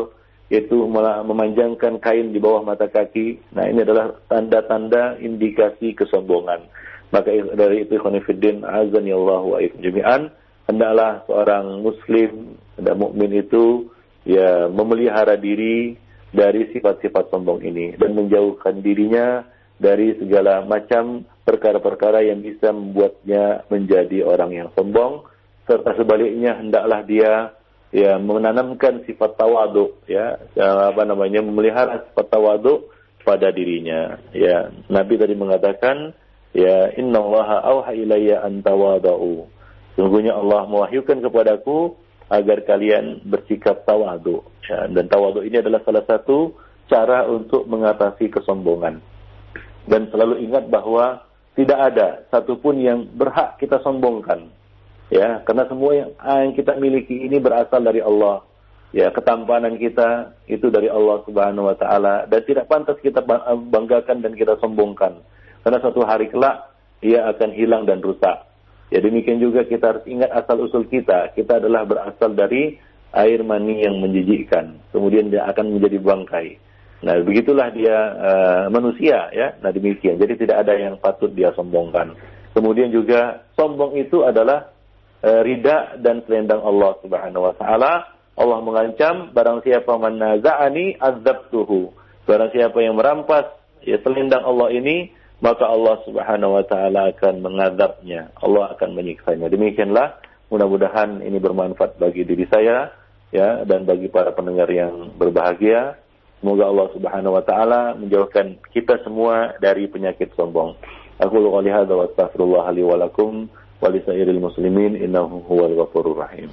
yaitu memanjangkan kain di bawah mata kaki. Nah ini adalah tanda-tanda indikasi kesombongan. Maka dari itu khonifuddin azan ya Allah wa jami'an hendaklah seorang muslim dan mukmin itu ya memelihara diri dari sifat-sifat sombong ini dan menjauhkan dirinya dari segala macam perkara-perkara yang bisa membuatnya menjadi orang yang sombong. Serta sebaliknya hendaklah dia ya menanamkan sifat tawadu ya apa namanya memelihara sifat tawadu pada dirinya. Ya Nabi tadi mengatakan ya innallaha auha ilayya an tawadu sungguhnya Allah mewahyukan kepadaku agar kalian bersikap tawadu ya, dan tawadu ini adalah salah satu cara untuk mengatasi kesombongan dan selalu ingat bahwa tidak ada satupun yang berhak kita sombongkan. Ya, karena semua yang, yang kita miliki ini berasal dari Allah. Ya, ketampanan kita itu dari Allah Subhanahu wa taala dan tidak pantas kita banggakan dan kita sombongkan. Karena suatu hari kelak ia akan hilang dan rusak. Ya demikian juga kita harus ingat asal usul kita. Kita adalah berasal dari air mani yang menjijikkan. Kemudian dia akan menjadi bangkai. Nah, begitulah dia uh, manusia ya. Nah, demikian. Jadi tidak ada yang patut dia sombongkan. Kemudian juga sombong itu adalah uh, rida dan selendang Allah Subhanahu wa taala. Allah mengancam barang siapa manaza'ani azabtuhu. Barang siapa yang merampas ya selendang Allah ini, maka Allah Subhanahu wa taala akan mengadabnya. Allah akan menyiksanya. Demikianlah mudah-mudahan ini bermanfaat bagi diri saya ya dan bagi para pendengar yang berbahagia. Semoga Allah Subhanahu wa taala menjauhkan kita semua dari penyakit sombong. Aku qouli hadza wa astaghfirullah li wa lakum wa li muslimin innahu huwal ghafurur rahim.